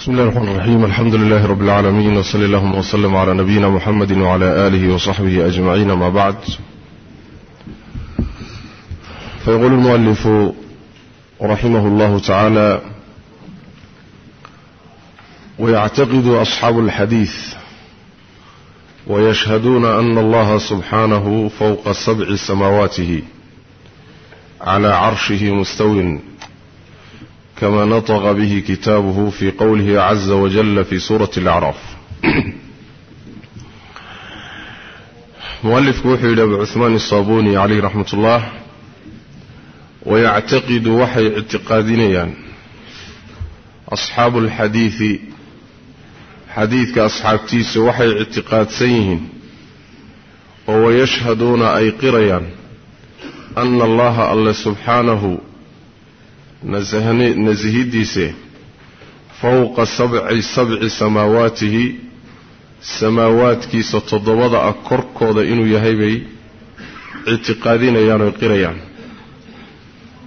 بسم الله الرحمن الرحيم الحمد لله رب العالمين وصلى اللهم وسلم على نبينا محمد وعلى آله وصحبه أجمعين ما بعد فيقول المؤلف رحمه الله تعالى ويعتقد أصحاب الحديث ويشهدون أن الله سبحانه فوق سبع سماواته على عرشه مستو كما نطق به كتابه في قوله عز وجل في سورة الأعراف مؤلف وحي أبو عثمان الصابوني عليه رحمة الله ويعتقد وحي اعتقادينيا أصحاب الحديث حديثك أصحاب تيس وحي اعتقاد سيهن وهو أي قريا أن الله الله سبحانه nasihidiise fowqa sabci sabci samaawaatihi samaawaadkiisa toddobada ah korkooda inuu yahay bay ictiqaadinayaan oy qirayaan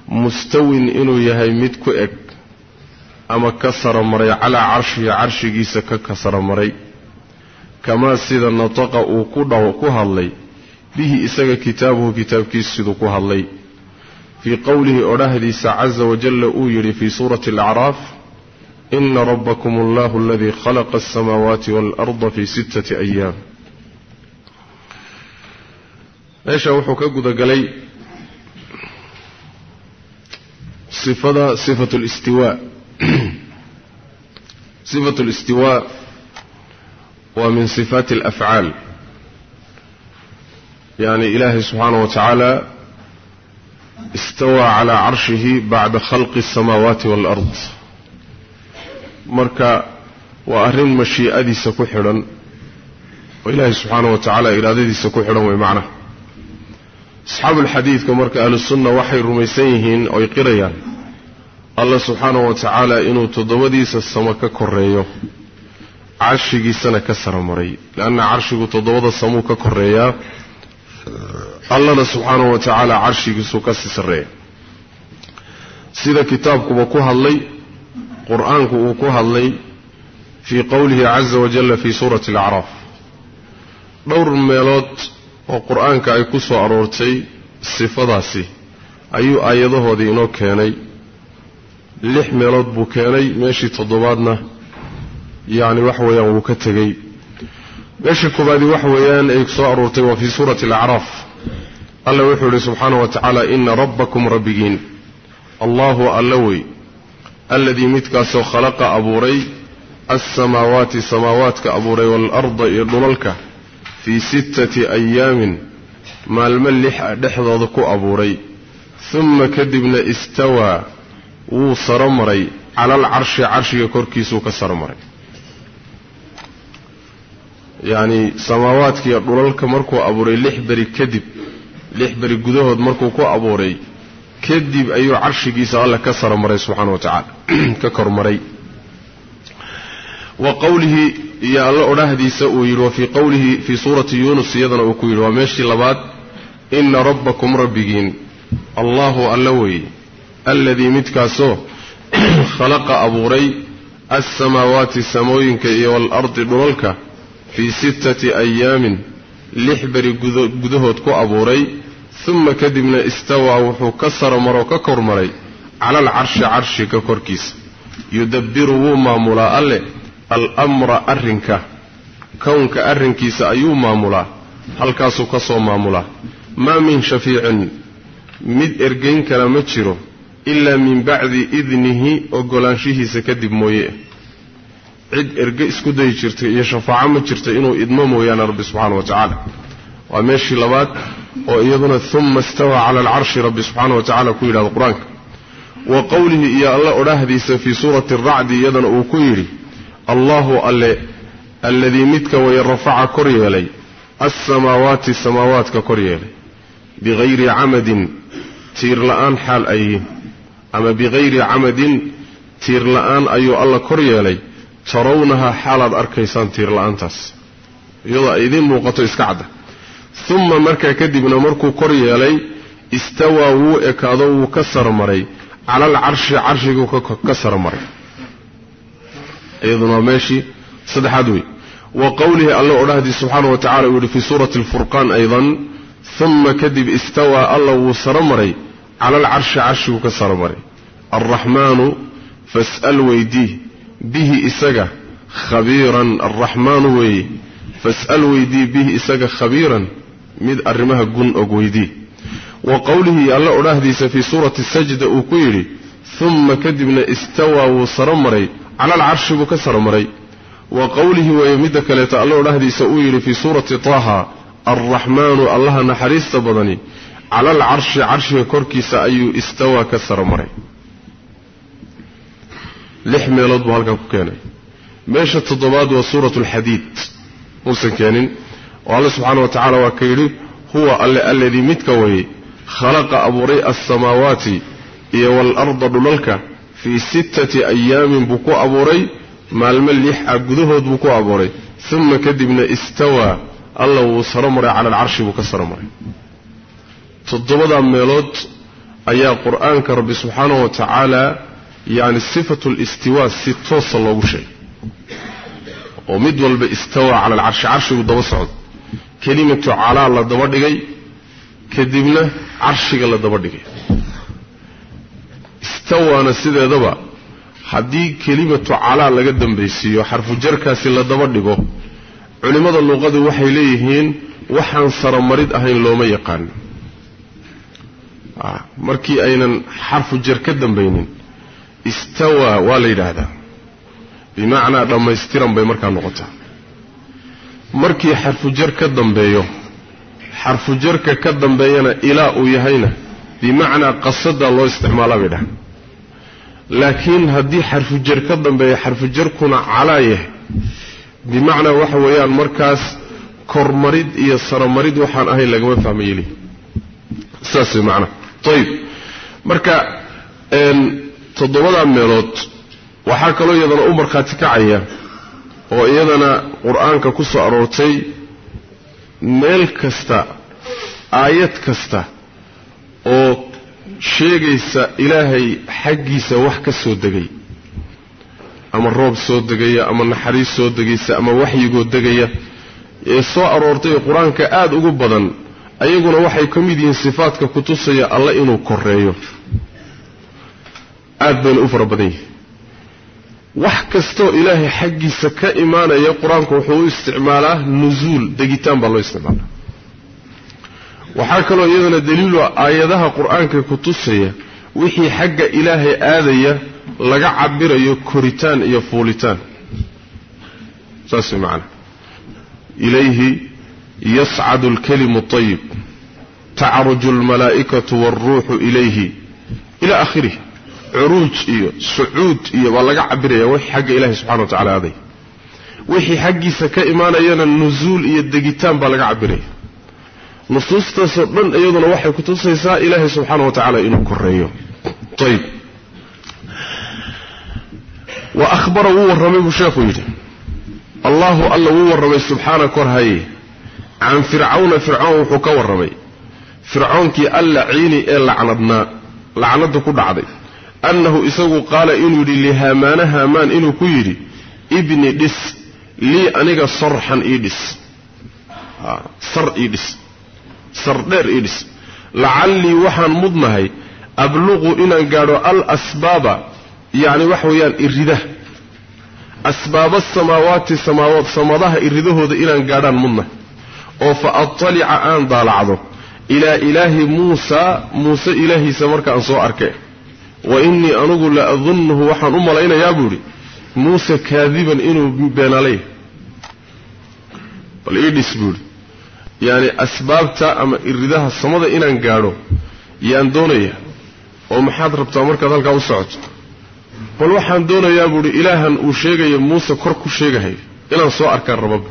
mustawin inuu yahay mid ku eg ama ka sara maray calaa carshihi carshigiisa ka ka sara maray kamaa sida nataqa uu ku hadlay bihi isaga kitaabuhu kitaabkiisa siduu ku hadlay fii qowlihi odhahdiisa caza wajalla uu yidhi fii suurati alacraaf ina rabbakum allahu aladii khalaqa alsamaawaati waalarda fii sittati ayaam meesha wuxuu ka gudagalay sifada sifatu listiwaa sifatu listiwaa waa min sifaati alafcaal yacni ilaahay subxaanah wa tacaala istawaa calaa carshihi bacda khalqi asamaawaati waalard marka waa arrin mashii'adiisa ku xidhan oo ilaahay subxaana wa tacaala iraadadiisa ku xidhan wey macnaha. Asxaabuulxadiidka marka ahlusunna waxay rumaysan yihiin oy qirayaan allah subxaana wa tacaala inuu toddobadiisa samo ka koreeyo carshigiisana ka saramaray leanna carshigu toddobada samuu ka koreeyaa allana subxaanahu wa tacaala carshigiisuu ka sii sarreeya. Sida kitaabkuba ku hadlay qur'aanku uu ku hadlay fii qowlihi caza wajalla fii suurati alacraaf dhowr meelood oo qur'aanka ay ku soo aroortay sifadaasi ayuu aayadahoodii inoo keenay. Lix meelood buu keenay meeshii toddobaadna yacni waxa weeyaan wuu ka tegey. Meesha koobaadi waxa weeyaan ay soo aroortay waa fii suurati alacraaf alla wuxuu yidhi subxaana wa tacaala ina rabbakum rabbigiin. Allahu alla wey alladii midkaasoo khalaqa abuuray alsamaawaati samaawaadka abuuray waalarda iyo dhulalka fii sittati ayaamin maalmo lix a dhexdooda ku abuuray. Humma kadibna istawaa wuu saro maray cala alcarshi carshiga korkiisuu ka saro maray. Yacni samaawaadkiiyo dhulalka markuu abuuray lix beri kadib lix beri gudahood markuu ku abuuray kadib ayuu carshigiisa alle ka saro maray subxaana wa tacaala ka kormaray wa qowlihi iyo alle odhahdiisa uu yidhi wa qowlihi fii suurati yuunus iyadana uu ku yidhi waa meeshii labaad ina rabbakum rabbigiin allahu alla weeye alladii midkaasoo khalaqa abuuray alsamaawaati samooyinka iyo waalardi dhulalka fii sittati ayaamin lix beri gudahood ku abuuray uma kadibna istawaa wuxuu ka saromaroo ka kormaray cala alcarshi carshiga korkiisa yudabbiru wuu maamulaa alle almra arrinka. Kownka arrinkiisa ayuu maamulaa halkaasuu ka soo maamulaa. Maa min shafiicin mid ergayn kala ma jiro ilaa min bacdi idnihi ogolaanshihiisa kadib mooye cid erge isku dayi jirtay iyo shafaaco ma jirta inuu idmo mooyaane rabbi subxaana wa tacaala. Waa meeshii labaad oo iyaduna uma istawaa cala alcarshi rabbi subxaana wa tacala ku yidhahdo qur'aanka. Wa qowlihi iyo alle odhahdiisa fii suurati aracdi iyadana uu ku yidhi allahu alle alladii midka waya rafaca kor yeelay alsamaawaati samaawaadka kor yeelay bikayri camadin tiir la'aan xaal ayihiin ama bikayri camadin tiir la'aan ayuu alla kor yeelay tarawnahaa xaalaad arkaysaan tiir la'aantaas. Iyadoo ay idiin muuqato iska cadda. Uma markaa kadibna markuu kor yeelay istawaa wuu ekaado wuu ka sarmaray. Cala alcarshi carshiguu ka sarmaray. Iyaduna meeshii saddexaad wey wa qowlihi alla odhahdii subxaana wa tacala uu yihi fii suurati alfurqaan aydan. Uma kadib istawaa alla wuu saro maray cala alcarshi carshiguu ka saro maray alraxmaanu fas'al weydii bihi isaga khabiiran alraxmaanu weeye fas'al weydii bihi isaga khabiiran mid arrimaha gun og weydii. Wa qowlihi alla odhaahdiisa fii suurati sajda uu ku yidhi uma kadibna istawaa wuu saro maray cala alcarshi buu ka saro maray. Wa qowlihi weeye midda kaleeto alla odhahdiisa uu yidhi fii suurati taaha alraxmaanu allaha naxariista badani cala alcarshi carshiga korkiisa ayuu istawaa ka saro maray lix meelood buu halkan ku keenay. Meesha toddobaad waa suuratu alxadiid muusan keenin. Oo alle subxaana wa tacala waa ka yidhi huwa alle alladii midka weye khalaqa abuuray alsamaawaati iyo waalarda dhulalka fii sittati ayaamin buu ku abuuray maalmo lix ah gudahood buu ku abuuray. Uma kadibna istawaa alla wuu saro maray cala alcarshi buu ka saro maray. Toddobadaa meelood ayaa qur'aanka rabbi subxaanahu wa tacaala yacni sifatu listiwaa si toosa loogu sheegay. Oo mid walba istawaa cala alcarshi carshigu daba socdo kelimatu calaa la daba dhigay kadibna carshiga la daba dhigay. Istawaana sideedaba haddii kelimatu calaa laga dambaysiiyo xarfu jarkaasi la daba dhigo culimmada luqadu waxay leeyihiin waxaan saramarid ahayn looma yaqaan. Markii aynan xarfu jar ka dambaynin istawaa waa la yidhaahdaa. Bimacnaa dhammaystiran bay markaa noqotaa. Markii xarfu jar ka dambeeyo xarfu jarka ka dambeeyana ilaa uu yahayna bimacnaa qasadaa loo isticmaalaa bay dhaha laakiin haddii xarfu jar ka dambeeya xarfu jarkuna calaa yahay bimacnaa waxa weeyaan markaas kormarid iyo saramarid waxaan ahayn lagama fahmayeli saas way macnaha ayib marka toddobadaa meelood waxaa kaloo iyadana u markhaati kacaya oo iyadana qur'aanka ku soo aroortay meel kasta aayad kasta oo sheegaysa ilaahay xaggiisa wax ka soo degay ama roob soo degaya ama naxariis soo degaysa ama waxyigoo degaya ee soo aroortay qur'aanka aada ugu badan ayaguna waxay ka mid yihiin sifaadka kutusaya alle inuu koreeyo aad bayna u fara badan yihiin wax kastoo ilaahay xaggiisa ka imaanaya qur'aanku wuxuu u isticmaalaa nusuul degitaan baa loo isticmaalaa. Waxaa kaloo iyadana daliilu ah aayadaha qur'aanka kutusaya wixii xagga ilaahay aadaya laga cabirayo koritaan iyo fuulitaan. Saas way macana ilayhi yascadu alkelimu اطayib tacruju almalaa'ikatu wاlruuxu ilayhi ila akhirihi curuuj iyo sucuud iyo baa laga cabiraya wixii xagga ilahay subxana wa tacala aaday. Wixii xaggiisa ka imaanayana nusuul iyo degitaan baa laga cabiraya. Nusuustaasoo dhan iyaduna waxay kutusaysaa ilaahay subxaana wa tacaala inuu koreeyo ayb wa ahbara wuu warramay buu sheekhu yidhi. Allahu alla wuu warramay subxaana korhaye can fircawna fircoon wuxuu ka warramay. Fircoonkii allaciini ee lacnadnaa. Lacnadda ku dhacday annahu isagu qaala inuu yidhi lihaamaana haamaan inuu ku yidhi ibni dhis lii aniga sarxan ii dhis. Sar ii dhis. Sar dheer ii dhis. Lacallii waxaan mudnahay abluqu inaan gaadho al asbaaba yacni waxa weeyaan irida. Asbaaba asamaawaati samaawaat samadaha iridahooda inaan gaadhaan mudnahay. Oo fa attalica aan daalacdo ilaa ilaahi muusaa muuse ilaahiisa markaan soo arkay wa innii anugu la adunnuhu waxaan u malaynayaa buu idhi muuse kaadiban inuu beenalay. Bal ii dhis buu idhi yacni asbaabta ama iridaha samada inaan gaadho yaan doonayaa oo maxaad rabtaa markaad halkaa u socoto? Bal waxaan doonayaa buu idhi ilaahan uu sheegaya muuse kor ku sheegahayo inaan soo arkaan rababa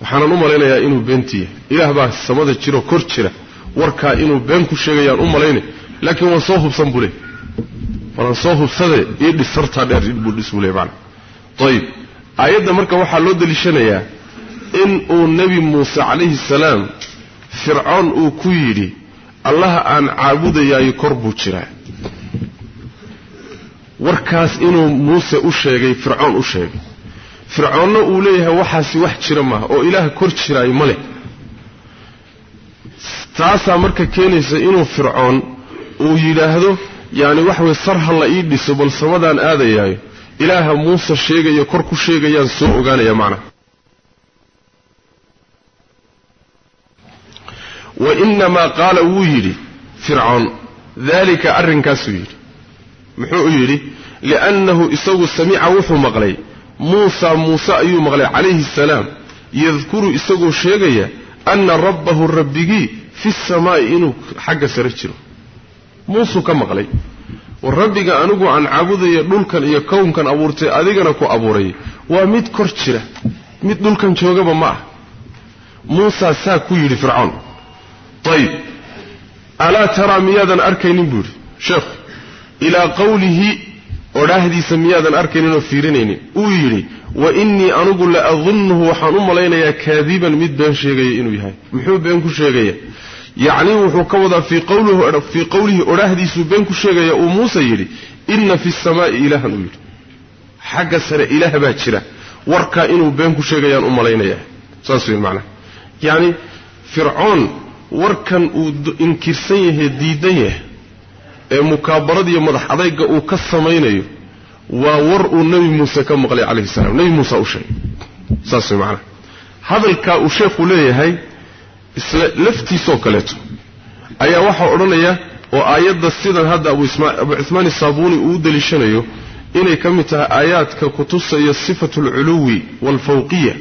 waxaanan u malaynayaa inuu beentii yahay. Ilaah baa samada jiro kor jira. Warkaa inuu been ku sheegayaan u malaynay laakiin waan soo hubsan buu le walaan soo hubsadee ii dhis sartaa dheer buu dhis buu le macana ayib aayadda marka waxaa loo deliishanayaa in uu nebi muuse calayhi salaam fircoon uu ku yidhi allaha aan caabudayaayo kor buu jiraa. Warkaas inuu muuse u sheegay fircoon u sheegay. Fircoonna uu leeyahay waxaasi wax jira maaha oo ilaah kor jiraay ma leh. Taasaa marka keenaysa inuu fircoon uu yidhaahdo yacni waxa weye sar ha la ii dhiso bal samadaan aadayaayo ilaaha muuse sheegaya kor ku sheegayaan soo ogaanaya macnaha wa innamaa qaala wuu yidhi fircoon daalika arrinkaasuu yidhi. Muxuu u yidhi liannahu isagu samica wuxuu maqlay muusa muuse ayuu maqlay calayhi asalaam yadkuru isagoo sheegaya anna rabbahu rabbigii fi samaa'i inuu xagga sare jiro muusuu ka maqlay. Rabbiga anigu aan caabudaya dhulkan iyo kownkan abuurtay adigana ku abuuray. Waa mid kor jira mid dhulkan joogaba ma ah. Muusaa saa ku yidhi fircoon ayib alaa taraa miyaadan arkaynin? buu yidhi. Sheekhu ilaa qawlihi odhaahdiisa miyaadan arkaynin oo fiirinaynin. Uu yidhi wa innii anugu la adunnuhu waxaan u malaynayaa kaadiban mid been sheegaya inuu yahay. Muxuu been ku sheegaya yacnii wuxuu ka wadaa fii qowlihi odhaahdiisuu been ku sheegaya uu muuse yidhi inna fi samaa'i ilaahan uu yidhi. Xagga sare ilaah baa jira. Warkaa inuu been ku sheegayaan u malaynayaa saas wey macnaha. Yacni fircoon warkan uu inkirsan yahay diidan yahay ee mukaabaradiiyo madax adayga uu ka samaynayo waa war uu nebi muuse ka maqlay calayhi salaam. Nebi muuse u sheegay. Saas way macnaha. Hadalkaa uu sheekhu leeyahay isla laftiisoo kaleeto. Ayaa waxaa odhanaya oo aayadda sidan hadda abu cuhmaan isaabuuni uu deliishanayo inay ka mid tahay aayaadka kutusaya sifatu alculuwi waalfawqiya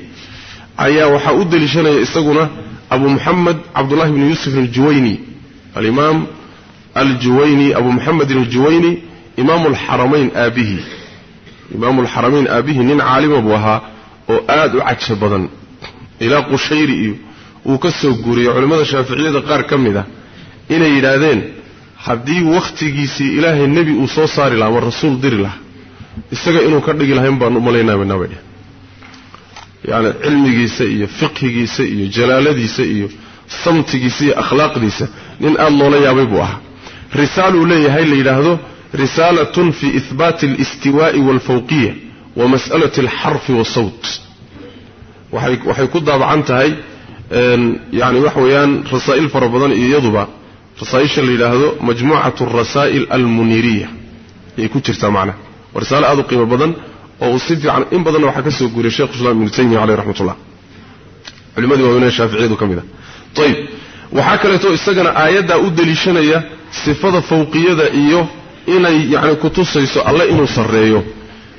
ayaa waxaa u deliishanaya isaguna abu muxamed cabdullahi bni yuusuf aljuwayni alimaam aljuwayni abu muxamedin aljuwayni imaamu alxaramayn aabihi. Imaamu alxaramayn aabihi nin caalima buu ahaa oo aad u caja badan. Ilaa qushayri iyo uu ka soo guuriyey culimmada shaaficiyada qaar ka mid ah inay yidhaahdeen haddii wakhtigiisii ilaahay nebi uu soo saari lahaa ama rasuul diri lahaa. Isaga inuu ka dhigi lahayn baan u malaynaabana bay dheh yacni cilmigiisa iyo fiqhigiisa iyo jalaaladiisa iyo samtigiisa iyo akhlaaqdiisa nin aada loola yaabay buu ahaa. Risaaluu leeyahay la yidhaahdo risaalatun fi ihbaati alistiwaa'i waalfawqiya wa mas'alati alxarfi wasawt waxay ku daabacan tahay yani waxa weeyaan rasaa'il fara badan iyo iyaduba rasaaisha la yidhaahdo majmuucat arasaa'il almuniiriya. Ayay ku jirtaa macnaha waa risaalo aad u qiimo badan oo uu si fiican in badanna waxaa ka soo guuriyay shekhu islam ibnu taymiya caleyh raxmatullah. Culimadii waaweynee shaaficiyadu ka mid ah. Ayib waxaa kaleeto isagana aayaddaa u deliishanaya sifada fawqiyada iyo inay yacni kutusayso alle inuu sarreeyo.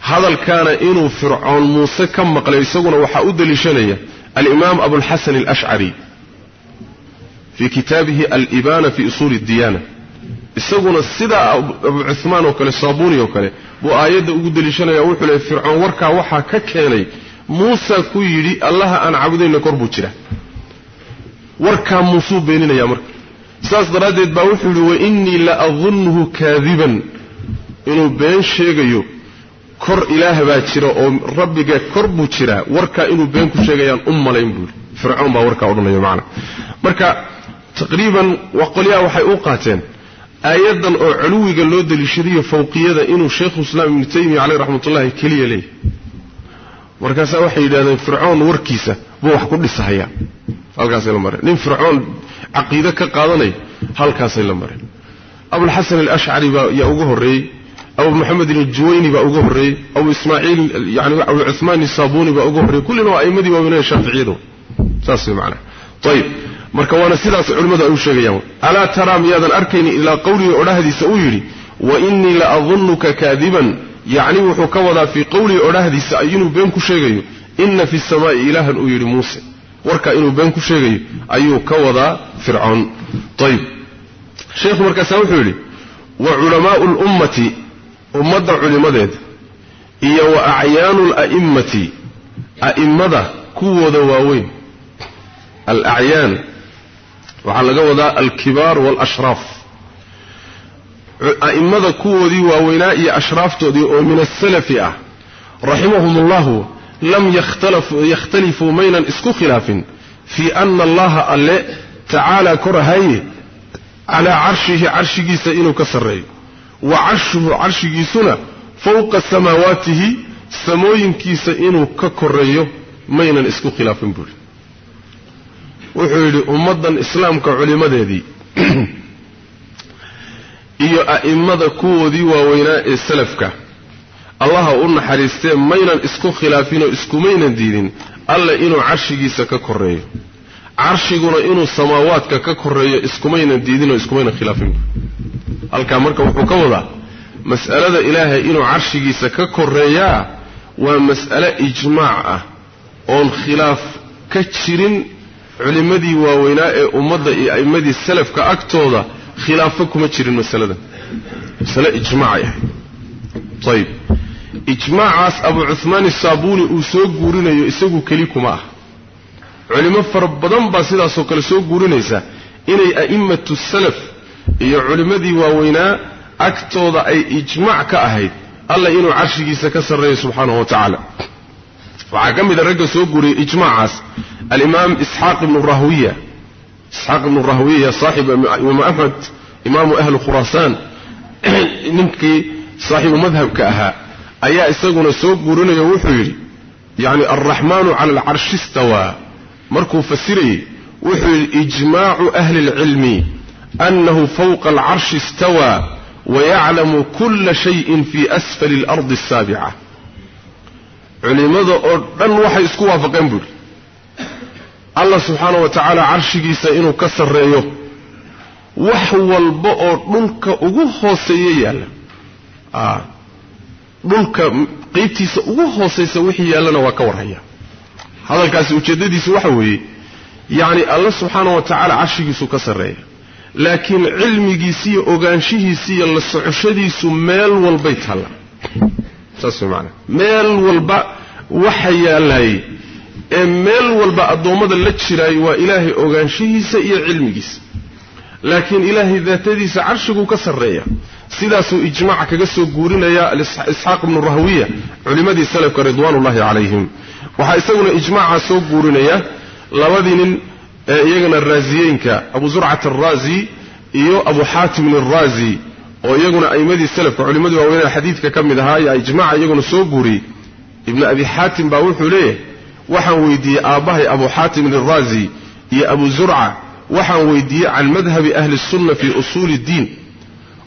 Hadalkaana inuu fircoon muuse ka maqlay isaguna waxaa u deliishanaya alimaam abulxasan alashcari fii kitaabihi alibaana fi usuuli اdiyana isaguna sidaa abu cuhmaan oo kale saabuni oo kale buu aayadda ugu deliishanaya wuxuu leey fircoon warkaa waxaa ka keenay muusa ku yidhi allaha aan caabudayna kor buu jira warkaa muusuu beeninaya marka saas daraaddeed baa wuxuu yidhi la adunnuhu kaadiban inuu been sheegayo kor ilaah baa jira oo rabbiga kor buu jiraa warkaa inuu been ku sheegayaan u malayn buuri fircoon baa warkaa odhanaya macana marka taqriiban qolyaha waxay u qaateen. Aayaddan oo culuwiga loo deliishadayo fawqiyada inuu sheikhuislaam ibnu taymiya caleyh raxmatullahi keliya leeyahy markaasaa waxay yidhahdeen fircoon warkiisa buu wax ku dhisahayaa. Halkaasay la mareen. Nin fircoon caqiide ka qaadanay halkaasay la mareen. Abulxasan alashcari baa yaa uga horreeyey abu maxamedin aljuwayni baa uga horreeyey abu ismaaciil yani abu cuhmaan isaabuni baa uga horreyey kullina waa aimadii waaweynee shaaficiyadu saas way macanaha ayib marka waana sidaas culimmadu ay u sheegayaan. Alaa taraa miyaadan arkaynin ilaa qowligii odhahdiisa uu yidhi wa innii la adunnuka kaadiban. Yacni wuxuu ka wadaa fii qowligii odhahdiisa inuu been ku sheegayo inna fi samaa'i ilaahan uu yidhi muuse. Warkaa inuu been ku ummadda culimmadeeda iyo wa acyaanu ala'immati a'immada kuwooda waaweyn. Alacyaan waxaa laga wadaa alkibaar waalashraaf a'immada kuwoodii waaweynaa iyo ashraaftoodii oo min asalafi ah raximahum allahu lam yakhtalifuu maynan isku khilaafin fii ana allaha alle tacaala korahaye calaa carshihi carshigiisa inuu ka sarreeyo wa carshuhu carshigiisuna fawqa samaawaatihi samooyinkiisa inuu ka koreeyo maynan isku khilaafin buuri wuxuu yidhi ummaddan islaamka culimmadeedii iyo a'immada kuwoodii waaweynaa ee salafka allaha u naxariistee maynan isku khilaafinoo iskumaynan diidin alla inuu carshigiisa ka koreeyo carshiguna inuu samaawaadka ka koreeyo iskumaynan diidinoo iskumaynan khilaafin halkaa marka wuxuu ka wadaa mas'alada ilaahay inuu carshigiisa ka koreeyaa waa mas'ale ijmaac ah oon khilaaf ka jirin culimmadii waaweynaa ee ummadda iyo a'immadii salafka agtooda khilaafo kuma jirin masaladan masale ijmaacay ahayd. Ayib ijmaacaas abu cuhmaan isaabuuni uu soo guurinayo isagu keli kuma ah culimo fara badan baa sidaasoo kale soo guurinaysa inay a'immatu salaf iyo culimmadii waaweynaa agtooda ay ijmaac ka ahayd. Alla inuu carshigiisa ka sarreeyo subxaanahu wa tacaala. Waxaa ka mid a ragga soo guuriyay ijmaacaas alimaam isxaaq ibnu rahwiya. Isxaaq ibnu rahwiya saaxibu imaam axmed imaamu ahli khuraasaan ninkii saaxiibu madhabka ahaa ayaa isaguna soo guurinayo wuxuu yidhi yacni alraxmaanu cala alcarshi istawaa. Markuu fasirayey wuxuu yidhi ijmaacu ahli اlcilmi أنه فوق العرش استوى ويعلم كل شيء في أسفل الأرض السابعة. culimada oo dhan waxay isku waafaqeen buuri allah subxaana wa tacaala carshigiisa inuu ka sarreeyo wax walba oo dhulka ugu hooseeye yaalla dhulka qeybtiisa ugu hoosaysa wixii yaallana waa ka warhaya hadalkaasi ujeeddadiisu waxa weeye yacni allah subxaana wa tacaala carshigiisuu ka sarreeya laakiin cilmigiisiiyo ogaanshihiisiiyo la socoshadiisu meel walbay taalla. Saas way macanaa meel walba waxa yaallaayey ee meel walba addoommada la jiraay waa ilaahay ogaanshihiisa iyo cilmigiisa. Laakiin ilaahay daatadiisa carshiguu ka sarreeya. Sidaasuu ijmaaca kaga soo guurinaya isxaaq ibnu rahwiya culimmadii salafka ridwaanullahi calayhim. Waxaa isaguna ijmaaca soo guurinaya labadii nin ee iyagana raasiyeynka abu zurcat alraazi iyo abu xaatimin alraazi oo iyaguna a'immadii salafka culimmadii waaweynee xadiidka ka mid ahaa ayaa ijmaaca iyaguna soo guuriyey ibnu abi xaatim baa wuxuu leeyahay waxaan weydiiyey aabbahay abu xaatimin alraazi iyo abu zurca waxaan weydiiyey can madhabi ahli الsunna fi usuuli اddiin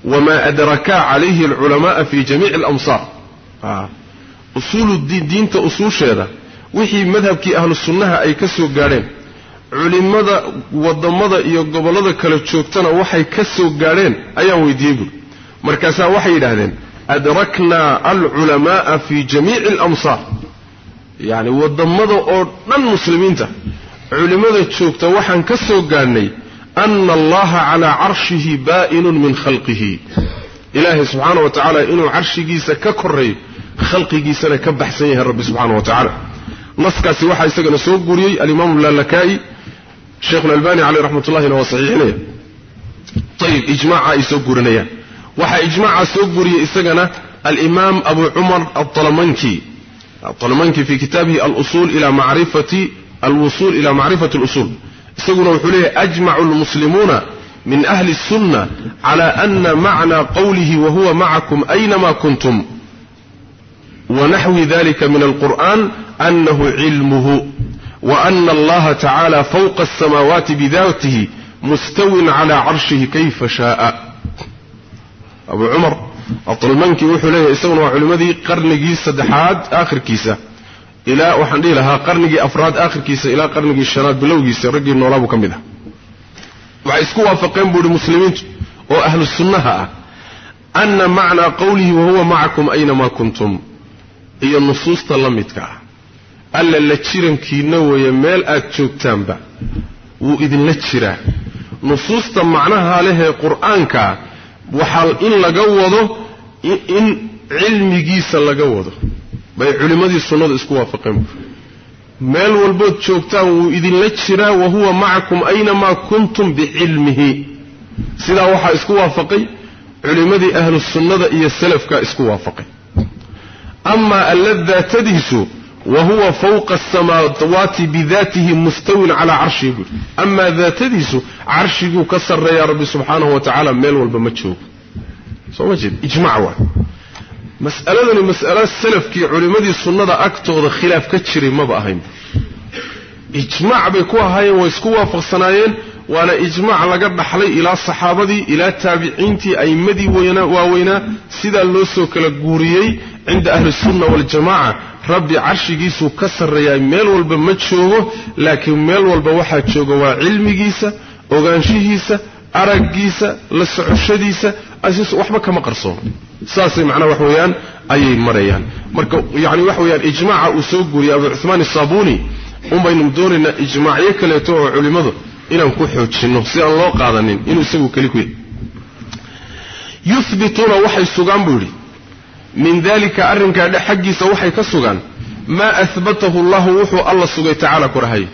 wma adrakaa calayhi alculama'a fi jamiici alamsaar usuulu diinta usuusheeda wixii madhabkii ahlu sunnaha ay ka soo gaadheen culimmada wadammada iyo gobollada kale joogtana waxay ka soo gaadheen ayaan weydiiyey buuri markaasaa waxay yidhaahdeen adraknaa alculama'a fi jamiici alamsaar. Yacni wadammada oo dhan muslimiinta culimmada joogta waxaan ka soo gaadhnay ana allaha calaa carshihi baa'inun min khalqihi. Ilaahay subxaana wa tacaala inuu carshigiisa ka koreeyo khalqigiisana ka baxsan yahay rabbi subxaana wa tacaala. Naskaasi waxaa isagana soo guuriyey alimaamu lalakaa'i sheekhu albani caleyh raxmat ullahina waa saxiixinaya ayib ijmaaca ay soo gurinayaan waxaa ijmaaca soo guriyey isagana alimaam abu cumar aalamanki alamanki fi kitaabihi alusul ila macrifati alwusul ila macrifati اlusul isaguna wuxuu leeyahy ajmacu lmuslimuuna min ahli الsunna cala ana macnaa qowlihi wahuwa macakum aynama kuntum. Wanaxwi dalika min alqur'an anahu cilmuhu وأن الله تعالى فوق السماوات بذاته مستو على عرشه كيف شاء. أبو عمر abdulmanki wuxuu leeyahay isaguna waa culimmadii qarnigii saddexaad aakhirkiisa ilaa waxaan dhihi lahaa qarnigii afraad aakhirkiisa ilaa qarnigii shanaad bilowgiisa raggii noolaabuu ka mid ah waxay isku waafaqeen buu ihi muslimiintu oo ahlu sunnaha ah anna macnaa qowlihi wahuwa macakum aynamaa kuntum iyo nusuusta la midka ah alla la jirankiina weeye meel aad joogtaanba wuu idinla jiraa. Nusuusta macnaha lehee qur'aankaa waxaa in laga wado in cilmigiisa laga wado. Bay culimmadii sunnadu isku waafaqeen. Meel walbood joogtaan wuu idinla jiraa wa huwa macakum aynamaa kuntum bicilmihi. Sidaa waxaa isku waafaqay culimmadii ahlu sunnada iyo salafka isku waafaqay. Amaa alla daatadiisu wa fawqa asamaawaati bidaatihi mustawin calaa carshihi buuri amaa daatadiisu carshiguu ka sarreeyaa rabbi subxaanahu wa tacaala meel walba ma joogo soo ma jeed ijmac waay mas'aladani mas'alo salafkii culimmadii sunnada agtooda khilaaf ka jiray maba ahayn ijmaac bay ku ahaayeen way isku waafaqsanaayeen waana ijmaac laga dhaxlay ilaa saxaabadii ilaa taabiciintii a'immadii waaweynaa sidaa loo soo kala guuriyey cinda ahlisunna waljamaca rabbi carshigiisuu ka sarreeyaa meel walba ma joogo laakiin meel walba waxaa jooga waa cilmigiisa ogaanshihiisa araggiisa la socoshadiisa waxba kama qarsoomo saasay macnaha wax weeyaan ayay marayaan. Marka yani waxa weyaan ijmaaca uu soo guuriyey abu cuhmaan isaabuni unbaynu doonaynaa ijmaacyo kaleeto oo culimmadu inaan ku xoojinno si aan loo qaadanin inuu isagu keli ku yahy yuhbituuna waxay sugaan buu yidhi min dalika arrinkaa dhe xaggiisa waxay ka sugaan maa ahbatahu allahu wuxuu alla sugay tacaala korahay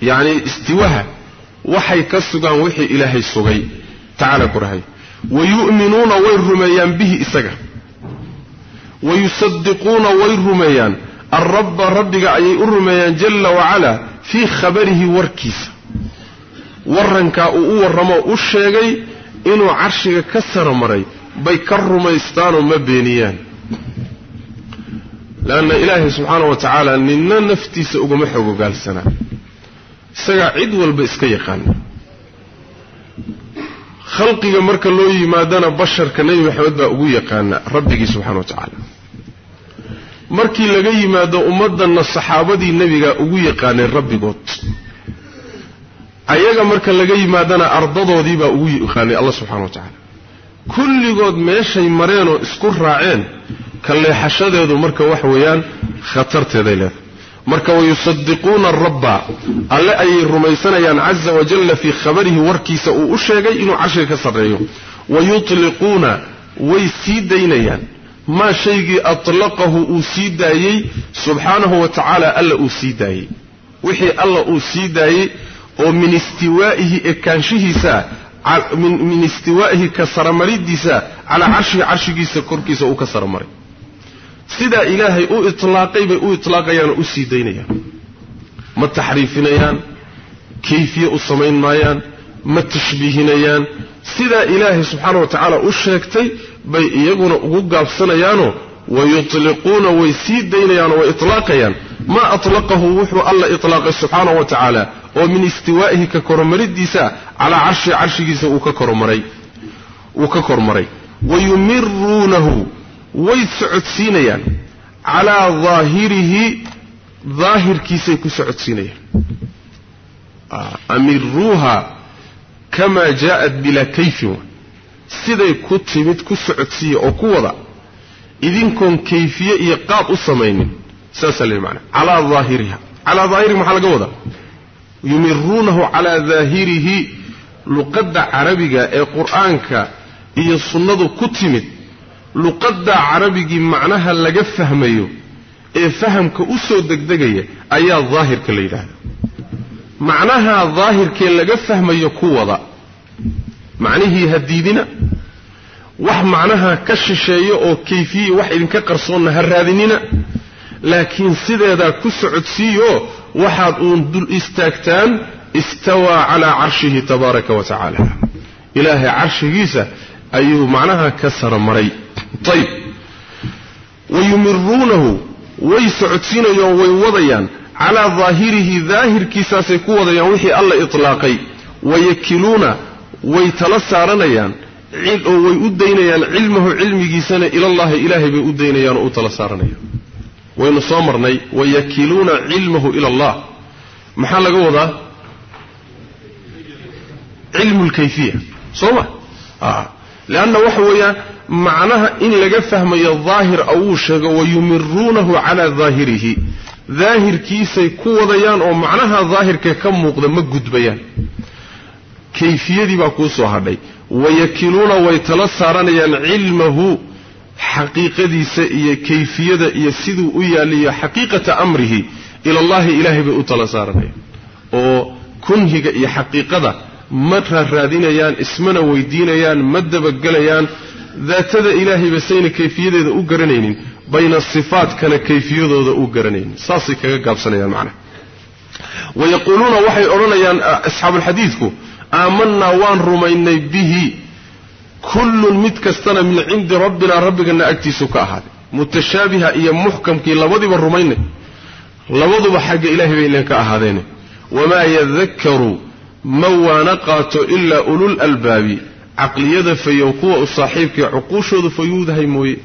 yacni istiwaha waxay ka sugaan wixii ilaahay sugay tacaala korahay wa yu'minuuna way rumeeyaan bihi isaga. Wa yusadiquuna way rumeeyaan. Alrabba rabbiga ayay u rumeeyaan jalla wacalaa fii khabarihi warkiisa. Warankaa uu u warramoo u sheegay inuu carshiga ka sara maray bay ka rumaystaanoo ma beeniyaan. Leanna ilaahay subxaana wa tacaala ninna naftiisa ugama xogogaalsanaa isagaa cid walba iska yaqaana khalqiga marka loo yimaadana basharka nebi maxamed baa ugu yaqaana rabbigii subxana wa tacaala. Markii laga yimaado ummaddanna saxaabadii nebigaa ugu yaqaanay rabbigood ayaga marka laga yimaadana ardadoodii baa ugu yaqaanay allah subxana wa tacaala kulligood meeshay mareenoo isku raaceen ka leexashadeedu marka waxa weeyaan khatarteeday leedahay. Marka wayusadiquuna rabba alle ayay rumaysanayaan caza wajalla fii khabarihi warkiisa uu u sheegay inuu carshiga ka sarreeyo. Wayutliquuna way sii daynayaan. Maa shaygii atlaqahu uu sii daayey subxaanahu wa tacaala alla uu sii daayey. Wixii alla uu sii daayey oo min istiwaa'ihi ekaanshihiisa min istiwaa'ihi ka saramaridiisa calaa carshihi carshigiisa korkiisa uu ka saramaray. Sidaa ilaahay u itlaaqay bay u itlaaqayaan oo u sii daynayaan. Ma taxriifinayaan kayfiye u samayn maayaan ma tashbiihinayaan. Sidaa ilaahay subxaana wa tacaala u sheegtay bay iyaguna ugu gaabsanayaanoo wayutliquuna way sii daynayaanoo way itlaaqayaan. Maa atlaqahu wuxuu alla itlaaqay subxaanahu wa tacaala oo min istiwaa'ihi ka koromaridiisa calaa carshi carshigiisa uu ka kormaray. Kormaray wayumiruunahu way socodsiinayaan. Calaa daahirihi daahirkiisay ku socodsiinayaan. Amiruuha kamaa jaa'at bilaa kayfin. Siday ku timid ku socodsiiya oo ku wada idinkoon kayfiye iyo qaab u samaynin. Saasaa la macana calaa daahiriha. Calaa daahirihi maxaa laga wadaa yumiruunahu calaa daahirihi luqadda carabiga ee qur'aanka iyo sunnadu ku timid luqadda carabigii macnaha laga fahmayo ee fahamka u soo degdegaya ayaa daahirka la yidhaahda macnaha daahirkee laga fahmayo ku wada macnihii ha diidina wax macnaha ka shisheeyo oo kayfiye wax idinka qarsoonna ha raadinina laakiin sideedaa ku socodsiiyo waxaad uun dul istaagtaan istawaa calaa carshihi tabaaraka wa tacaala. Ilaahay carshigiisa ayuu macnaha ka saramaray ayb wayumiruunahu way socodsiinayaan way wadayaan. Calaa daahirihi daahirkiisaasay ku wadayaan wixii alla itlaaqay. Wayakiluuna way tala saaranayaan. Oo way u daynayaan cilmahu cilmigiisana ilallahi ilaahay bay u daynayaan oo u tala saaranayaan waynu soo marnay wayakiluuna cilmahu ila allah. Maxaa laga wadaa? Cilmu lkayfiya soo ma? Leanna waxa weeyaan macnaha in laga fahmayo daahir awuu sheego wayumiruunahu calaa daahirihi. Daahirkiisay ku wadayaan oo macnaha daahirkee ka muuqda ma gudbayaan. Kayfiyadii baa kuu soo hadhay. Wayakiluuna way tala saaranayaan cilmahu xaqiiqadiisa iyo kayfiyada iyo siduu u yaaliyo xaqiiqata amrihi ilallahi ilaahay bay u tala saaranayaan oo kunhiga iyo xaqiiqada ma raaraadinayaan ismana weydiinayaan ma dabagelayaan daatada ilaahayba sayna kayfiyadeeda u garanaynin bayna sifaatkana kayfiyadooda u garanaynin. Saasay kaga gaabsanayaan macnaha. Wayaquuluuna waxay odhanayaan asxaabuulxadiidku aamanaa waan rumaynay bihi kullun mid kastana min cindi rabbina rabbigana agtiisu ka ahaaday mutashaabiha iyo muxkamkii labadiiba rumaynay labaduba xagga ilaahay bay leen ka ahaadeene. Wamaa yadakkaru ma waana qaato ilaa ulul albaabi. Caqliyada fayow kuwa u saaxiibkae cuquushoodu fayuudahay mooye.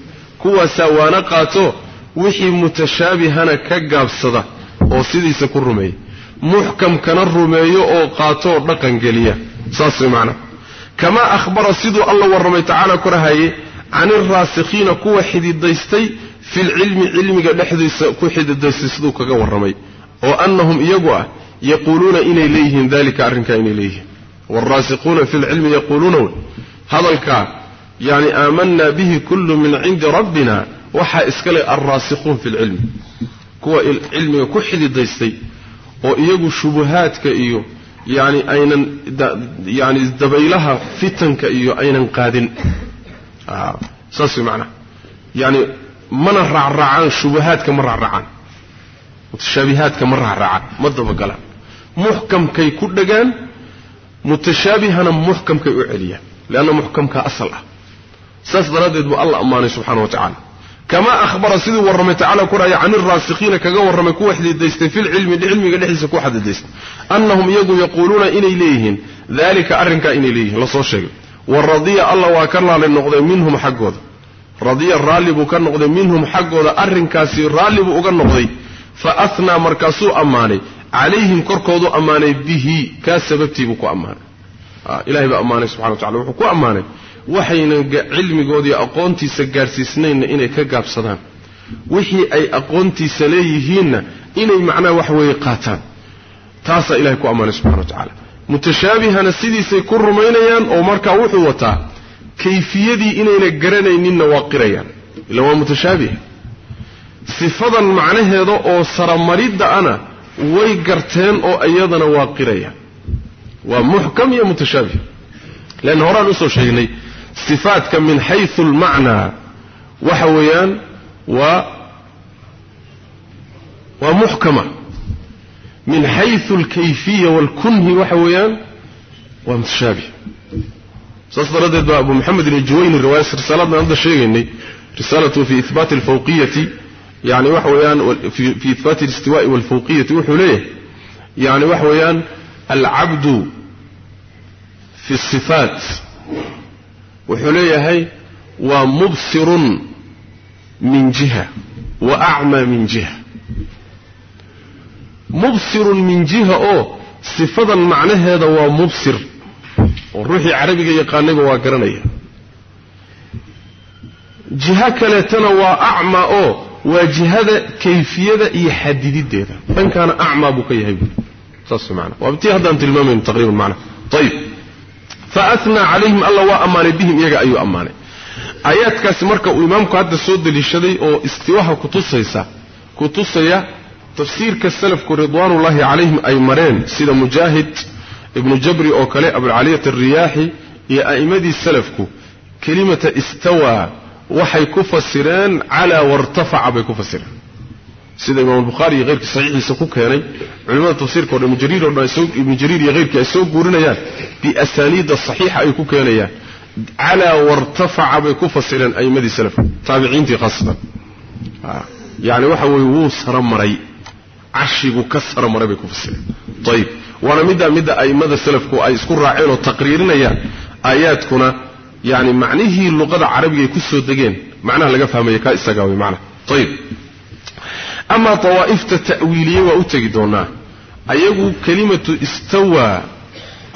Kuwaasaa waana qaato wixii mutashaabihana ka gaabsada oo sidiisa ku rumeeya muxkamkana rumeeyo oo qaato oo dhaqan geliya saas way macnaha kamaa ahbara siduu alla warramay tacaala korahaye can ilraasikhiina kuwa xididaystay filcilmi cilmiga dhexdiisa ku xididaystay siduu kaga warramay oo annahum iyagu ah yaquuluuna inay leeyihiin dalika arrinkaa inay leeyihiin. Waalraasiquuna fi lcilmi yaquuluuna wey. Hadalkaa yani aamanaa bihi kullu min cindi rabbina waxaa iska leh alraasikhuun fi lcilmi kuwa cilmiga ku xididaystay oo iyagu shubuhaadka iyo yani aynan yani dabaylaha fitanka iyo aynan qaadin. Saas way macnaha yani mana raacraacaan shubahaadka ma raacraacaan. Mutashaabihaadka ma raacraacaan. Ma dabagalaan. Muxkamkay ku dhagaan mutashaabihana muxkamkay u celiyaan. Leanna muxkamkaa asal ah. Saas daraaddeed buu alla ammaanay subxana wa tacala kamaa ahbara siduu warramay tacala koraya can ilraasikhiina kaga warramay kuwa xididaystay filcilmi cilmiga dhexdiisa ku xadidaystay annahum iyagu yaquuluuna inay leeyihiin dalika arrinkaa inay leeyihiin la soo sheegay wa radiya alla waa ka raali noqday minhum xaggooda radiya raalli buu ka noqday minhum xaggooda arrinkaasi raalli buu uga noqday fa ahnaa markaasuu ammaanay calayhim korkoodu ammaanay bihi kaa sababtii buu ku ammaanay ilahay baa ammaanay subxana wa tacala wuxuu ku ammaanay waxaynan cilmigoodii aqoontiisa gaadhsiisnaynna inay ka gaabsadaan. Wixii ay aqoontiisa leeyihiinna inay macnaha wax weeye qaataan. Taasaa ilahay ku ammaanay subxana wa tacaala. Mutashaabihana sidiisay ku rumaynayaan oo markaa wuxuu wataa kayfiyadii inayna garanayninna waa qirayaan. Ila waa mutashaabih sifadan macnaheeda oo saramaridda ana way garteen oo iyadana waa qirayaan. Waa muxkam iyo mutashaabih leanna horaan u soo sheegnay sifaadka min xayu almacnaa waxa weeyaan waa waa muxkama. Min xayu alkayfiya waalkunhi waxa weeyaan waa mutashaabih saas daraaddeed baa abu moxamed ibn juwayni riwaayas risaaladaan hadda sheegaynay risaalatu fi ihbaati alfawqiyati yani waxa weeyaan fi ihbaati alistiwaai walfawqiyati wuxuu leeyahay yani waxa weeyaan alcabdu fi sifaat wuxuu leeyahay waa mubsirun min jiha wa acmaa min jiha. Mubsirun min jiha oo sifadan macnaheeda waa mubsir oo ruuxii carabiga yaqaanayba waa garanaya. Jiho kaleetana waa acmaa oo waa jihada kayfiyada iyo xadidideeda. Dhankaana acmaa buu ka yahay. Buui saas maana waa tii haddaan tilmaamayno taqriban macna. Ayib fa atnaa calayhim alla waa ammaanay bihim iyaga ayuu ammaanay aayaadkaasi marka uu imaamku hadda soo deliishaday oo istiwaha kutusaysa kutusaya tafsiirka salafku ridwaanullaahi calayhim ay mareen sida mujaahid ibnu jabri oo kale abulcaliyat alriyaaxi iyo a'immadii salafku kelimata istawaa waxay ku fasireen calaa wartafaca bay ku fasireen sida imaam albukhaari iyo heyrkii saxiixiisa ku keenay culimmada tafsiirka dhan ibnu jariir iyo heyrkii ay soo guurinayaan biasaniida saxiixa ay ku keenayaan calaa wartafaca bay ku fasireen a'immadii salafku taabiciintii khaasatan yani waxa weeye wuu saramaray cashigu ka saramaray bay ku fasireen ayib waana middaa midda a'immada salafku ay isku raaceen oo taqriirinayaan aayaadkuna yani macnihii luqada carabiga ay ku soo degeen macnaha laga fahmaya kaa isagaa wey macnaha. Ayib amaa tawaa'ifta ta'wiiliye waa u tegi doonaa. Ayagu kelimatu istawaa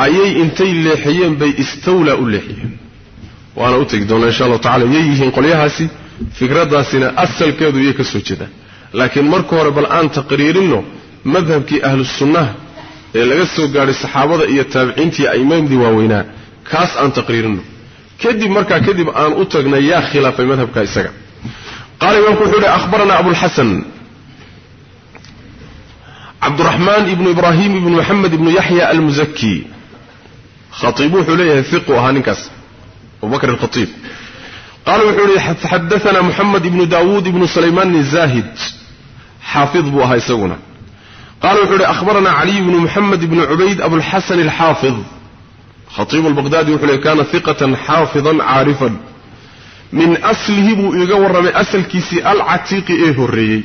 ayay intay leexiyeen bay istawlaa u leexiyeen. Waana u tegi doonaa insha allahu tacala yay yihiin qolyahaasi fikraddaasina asalkeedu yay ka soo jeedaan. Laakiin marka hore bal aan taqriirinno madhabkii ahlusunnaha ee laga soo gaadhay saxaabada iyo taabiciintii a'immadii waaweynaa kaas aan taqriirinno. Kadib markaa kadib aan u tagnay yaa khilaafay madhabka isaga. Qaala imaamku wuxuu yihi ahbaranaa abulxasan cabduraxmaan ibnu ibraahim ibnu maxamed ibnu yaxya almuzaki khaiib wuxuu leeyahay iqu ahaa ninkaas abubakr alkhaiib qaala wuxuu yihi xadaana moxamed ibnu daawuud ibnu sulaymaan zahid xaafid buu ahaa isaguna. Qala wuxuu yihi ahbaranaa caliy bnu moxamed ibnu cubayd abulxasan alxaafid. Khatiibu albaqdaadi wuxuu leey kaana hiqatan xaafidan caarifan. Min aslihi buu iiga warramay asalkiisii alcatiiqi ee horreeyey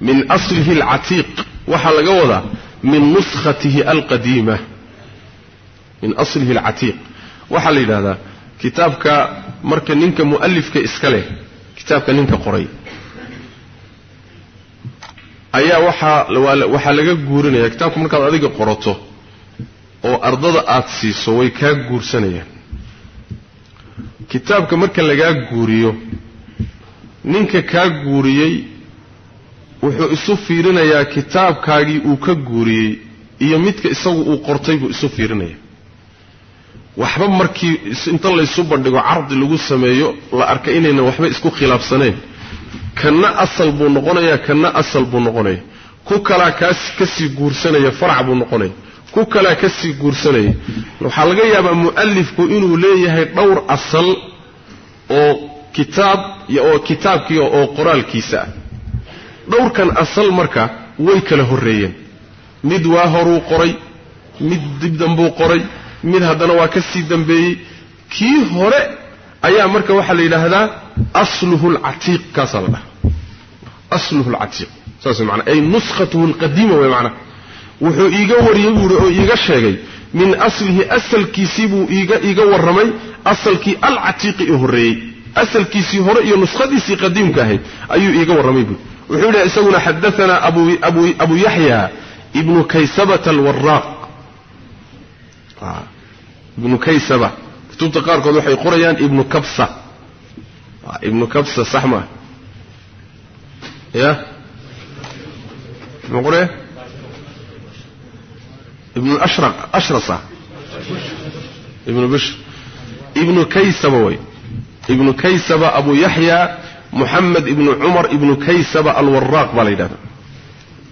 min aslihi alcatiiq waxaa laga wadaa min nuskhatihi alqadiima. Min aslihi alcatiiq. Waxaa la yidhahdaa kitaabka marka ninka mu'alifka iska leh kitaabka ninka qoray ayaa waxaa waxaa laga guurinaya kitaabka markaad adiga qorato oo ardada aad siiso way kaa guursanayaan. Kitaabka marka lagaa guuriyo ninka kaa guuriyey wuxuu isu fiirinayaa kitaabkaagii uu ka guuriyey iyo midka isagu uu qortay buu isu fiirinaya waxba markii inta laysu bandhigo cardi lagu sameeyo la arka inaynan waxba isku khilaafsanayn. Kanna asal buu noqonayaa kanna asal buu noqonaya. Ku kalaa kaas ka sii guursanaya farac buu noqonaya. Ku kalaa ka sii guursanaya. Waxaa laga yaabaa mu'alifku inuu leeyahay dhowr asal oo kitaab oo kitaabkii oo qoraalkiisa ah dhowrkan asal marka way kala horreeyeen. Mid waa horuu qoray mid dib dambuu qoray mid haddana waa ka sii dambeeyey. Kii hore ayaa marka waxaa la yidhaahdaa asluhu alcatiiq kaasaa la dhaha asluhu alcatiiq saas way macnaa ay nuskhatuhu alqadiima way macnaa. Wuxuu iiga wariyey buuhi oo iiga sheegay min aslihi asalkiisii buu iiga iiga warramay asalkii alcatiiqi ee horreeyey. Asalkiisii hore iyo nuskhadiisii qadiimka ahayd ayuu iiga warramay buui wuxuu yidhi isaguna xadaanaa abu yaxya ibnu kaysabata alwaraaq. Ibnu kaysaba. Kutubta qaarkood waxay qorayaan ibnu kabsa. Ibnu kabsa sax maa ya? Muxuu qoraya ibnu ashrasa. Ibnu bishr ibnu kaysaba way. Ibnu kaysaba abu yaxya muxamed ibnu cumar ibnu kaysaba alwaraaq baa la yidhahdaa.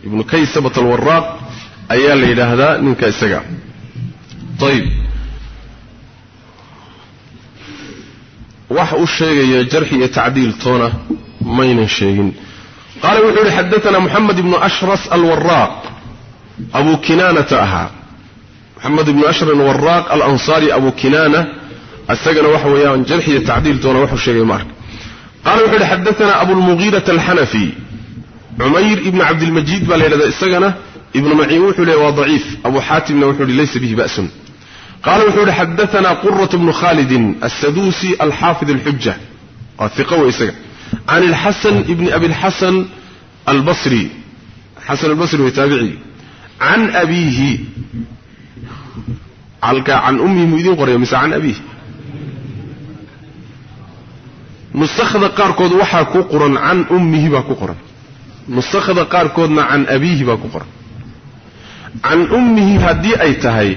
Ibnu kaysabat alwaraaq ayaa la yidhaahdaa ninka isaga. Ayib wax u sheegaya jarxi iyo tacdiil toona maynan sheegin. Qaala wuxuu yihi xadaana moxamed ibnu ashras alwaraaq abu kinaanata ahaa. Moxamed ibnu ashras alwaraaq alansaari abu kinaana isagana waxa weeyaan jarxi iyo tacdiil toona waxu sheegaya ma qaala wuxuu yihi xadaana abulmugiirata alxanafi cumayr ibnu cabdilmajiid baa la yidhahdaa isagana ibnu maciin wuxuu leeya waa daciif abu xaatimna wuxuu yihi laysa bihi ba'sun qaala wuxuu yihi xadaana qurat bnu khalidin asaduusi alxaafid alxuja waa iqa wey isaga can ilxasan ibni abi lxasan albasri xasan albasri way taabicii can abiihi alka can ummihi muu idiin qoraya mise can abiihi nusakhda qaarkood waxaa ku qoran can ummihi baa ku qoran. Nusakhda qaarkoodna can abiihi baa ku qoran. Can ummihi haddii ay tahay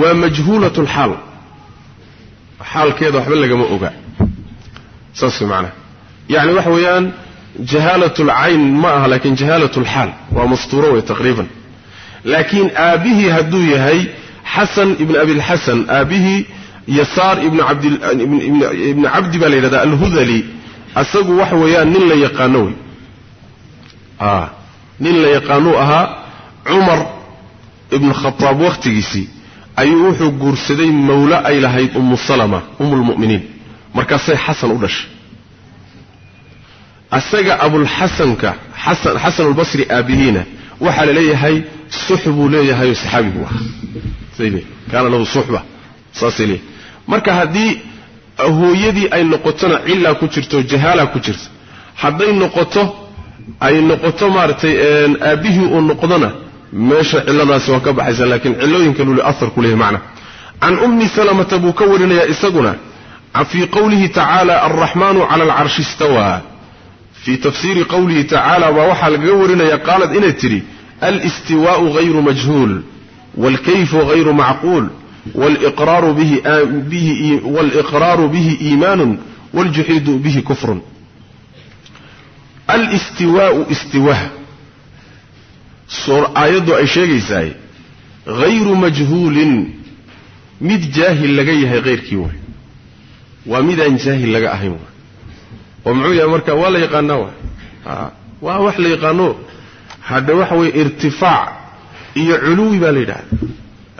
waa majhuulat lxaal xaalkeeda waxba lagama oga. Saas way macnaha yacni waxa weeyaan jahaalat lcayn ma aha laakiin jahaalat lxaal waa mastuuro wey taqriiban. Laakiin aabbihii hadduu yahay xasan ibn abilxasan aabbihii yasaar ibn abdibni cabdi baa la yidhahdaa alhudali. Asagu waxa weeyaan nin la yaqaano wey. Nin la yaqaanuu ahaa cumar ibnu khataab wakhtigiisii. Ayuu wuxuu guursaday mawlo ay lahayd ummu salama ummulmu'miniin markaasay xasan u dhashay. Asaga abulxasanka xasan xasanulbasri aabihiina waxaa la leeyahay sux buu leeyahay oo saxaabi buu ahaa. Say leey kaana lahu suxba. Saasay leeyahay marka haddii hooyadii ay noqotona cillaa ku jirto jahaalaa ku jirta hadday noqoto ay noqoto maaragtay aabbihii uu noqdona meesha cilladaasi waa ka baxaysa laakiin cillooyinka lule ahar ku leeyahy macna. Can ummi salamata buu ka warinayaa isaguna fii qowlihi tacaala alraxmaanu cala alcarshi istawaa fii tafsiiri qowlihi tacaala baa waxaa lagaga warinaya qaalad inay tidhi alistiwaau hayru majhuul waalkayfu hayru macquul waliqraaru bihi iimaanun waaljuxiidu bihi kufrun alistiwaau istiwaha aayaddu ay sheegaysaay hayru majhuulin mid jaahil laga yahay hayrkii waay waa midaan jaahil laga ahayn waay oo muxuu yahay marka waa la yaqaanaa waay waa wax la yaqaano hadde iyo culuwi baa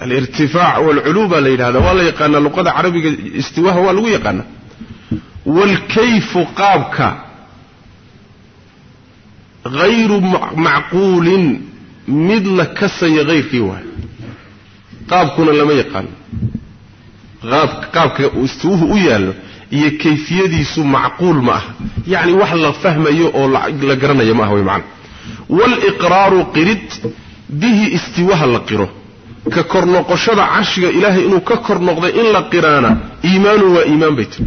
alirtifaac waalculuw baa la yidhahdaa. Waa la yaqaanaa luqada carabiga istiwaaha waa lagu yaqaanaa. Waalkayfu qaabka hayru macquulin mid la kasaya hayrkii waayo qaabkuna lama yaqaano qaabka istiwuhu u yaallo iyo kayfiyadiisu macquul ma aha. Yacni wax la fahmayo oo la garanayo ma aha way macana waaliqraaru qirid bihi istiwaha la qiro ka kor noqoshada carshiga ilaahay inuu ka kor noqday in la qiraana iimaanun waa iimaan bay tiri.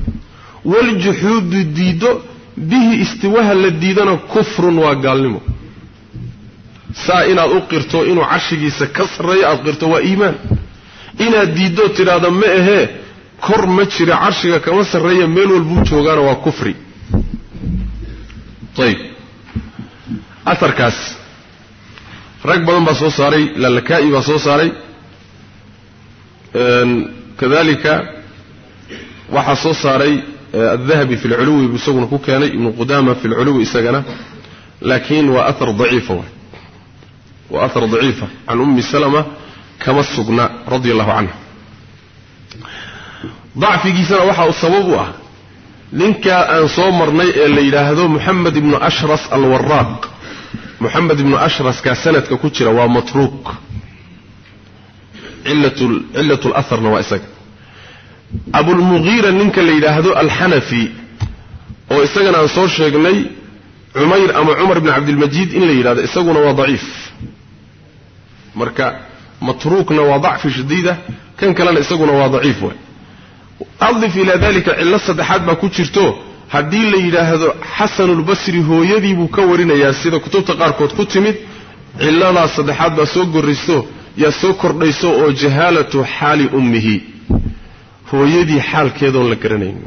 Waaljuxuudu diiddo bihi istiwaha la diidana kufrun waa gaalnimo. Saa inaad u qirto inuu carshigiisa ka sarreeyo aad qirto waa iimaan. Inaad diiddo tidhaahda ma ahee kor ma jira carshiga kama sarreeya meel walbuu joogaana waa kufri. Ayib aarkaas rag badan baa soo saaray lalakaa'i baa soo saaray kadalika waxaa soo saaray aldahabi fi lculuwi buu isaguna ku keenay ibnu qudaama fi lculuwi isagana laakiin waa ahar daciifa waay. Waa ahar daciifa. Can ummi salama kama sugna radia allahu canha. Dacfigiisana waxa uu sabab u ah ninkaa aan soo marnay ee la yidhaahdo moxamed ibnu ashras alwaraaq moxamed ibnu ashraskaa sanadka ku jira waa matruuk cillat laharna waa isaga. Abulmugiira ninka la yidhaahdo alxanafi oo isagana aan soo sheegnay cumayr ama cumar bn cabdilmajiid in la yidhahdo isaguna waa daciif. Marka matruukna waa dacfi shadiida kan kalena isaguna waa daciif waay. Adif ilaa dalika cillo saddexaad baa ku jirto haddii la yidhaahdo xasanulbasri hooyadii buu ka warinayaa sida kutubta qaarkood ku timid cilladaas saddexaad baa soo gorrayso yaa soo kordhayso oo jahaalatu xaali ummihi hooyadii xaalkeedoon la garanayn.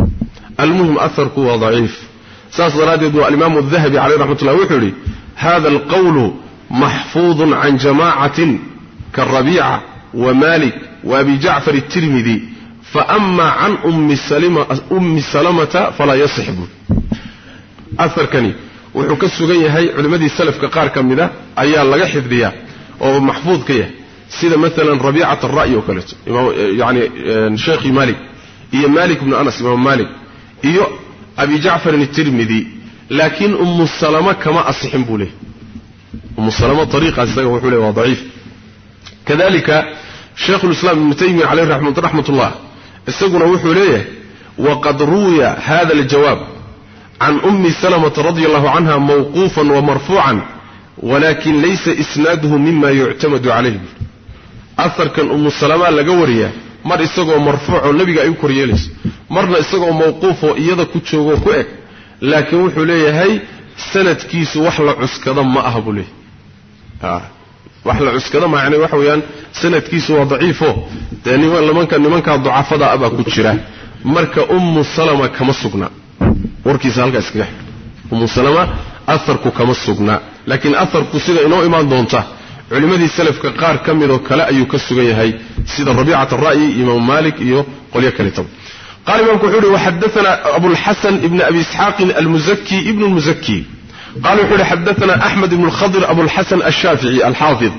Almuhim aharku waa daciif. Saas daraaddeed waa alimaamu adahabi caleyh raxmat ullah wuxuu yidhi hada alqawlu maxfuudun can jamaacatin kaarabiica wa malik wa abi jacfar الtirmidi faama can ummi salamata falaa yasix buur aharkani wuxuu ka sugan yahay culimmadii salafka qaar ka mida ayaa laga xifdiyaa oo maxfuud ka yahay sida maalan rabiicat ara'yi oo kaleeto yani sheekhii malik iyo malik bnu anas imaam malik iyo abi jacfarin atirmidi laakiin ummu salama kama asixin buu leeyay ummu salama ariiqaas isaga wuxuu leey waa daciif. Kadalika shaykhulislaam ibnu taymiya caleyh raxmat ullah isaguna wuxuu leeyahay waqad ruwiya hada aljawaab can ummi salamata radi allahu canha mawquufan wamarfuucan walakin laysa isnaaduhu mima yuctamadu calayh aharkan ummu salama laga wariyaa mar isagoo marfuucoo nebiga ay u koryeelayso marna isagoo mawquufoo iyada ku joogoo ku eg laakiin wuxuu leeyahay sanadkiisu wax la cuskada ma aha buu leeyahay wax la cuskada ma yani waxa weeyaan sanadkiisu waa daciifo. Dee nimanka nimankaa ducafada abaa ku jira. Marka ummu salama kama sugna. Warkiisa halkaa iskaga xidh ummu salama aharku kama sugna. Laakiin aharku sida inoo imaan doonta culimmadii salafka qaar ka midoo kale ayuu ka sugan yahay sida rabiicat ara'yi imaamu malik iyo qolyo kaleetaba qala imamku wuxuu uhi waxadaana abulxasan ibn abi isxaaqin almuzaki ibnu lmuzaki qala wuxuu uhi xadaana axmed ibn lkhadr abulxasan alshaafici alxaafid.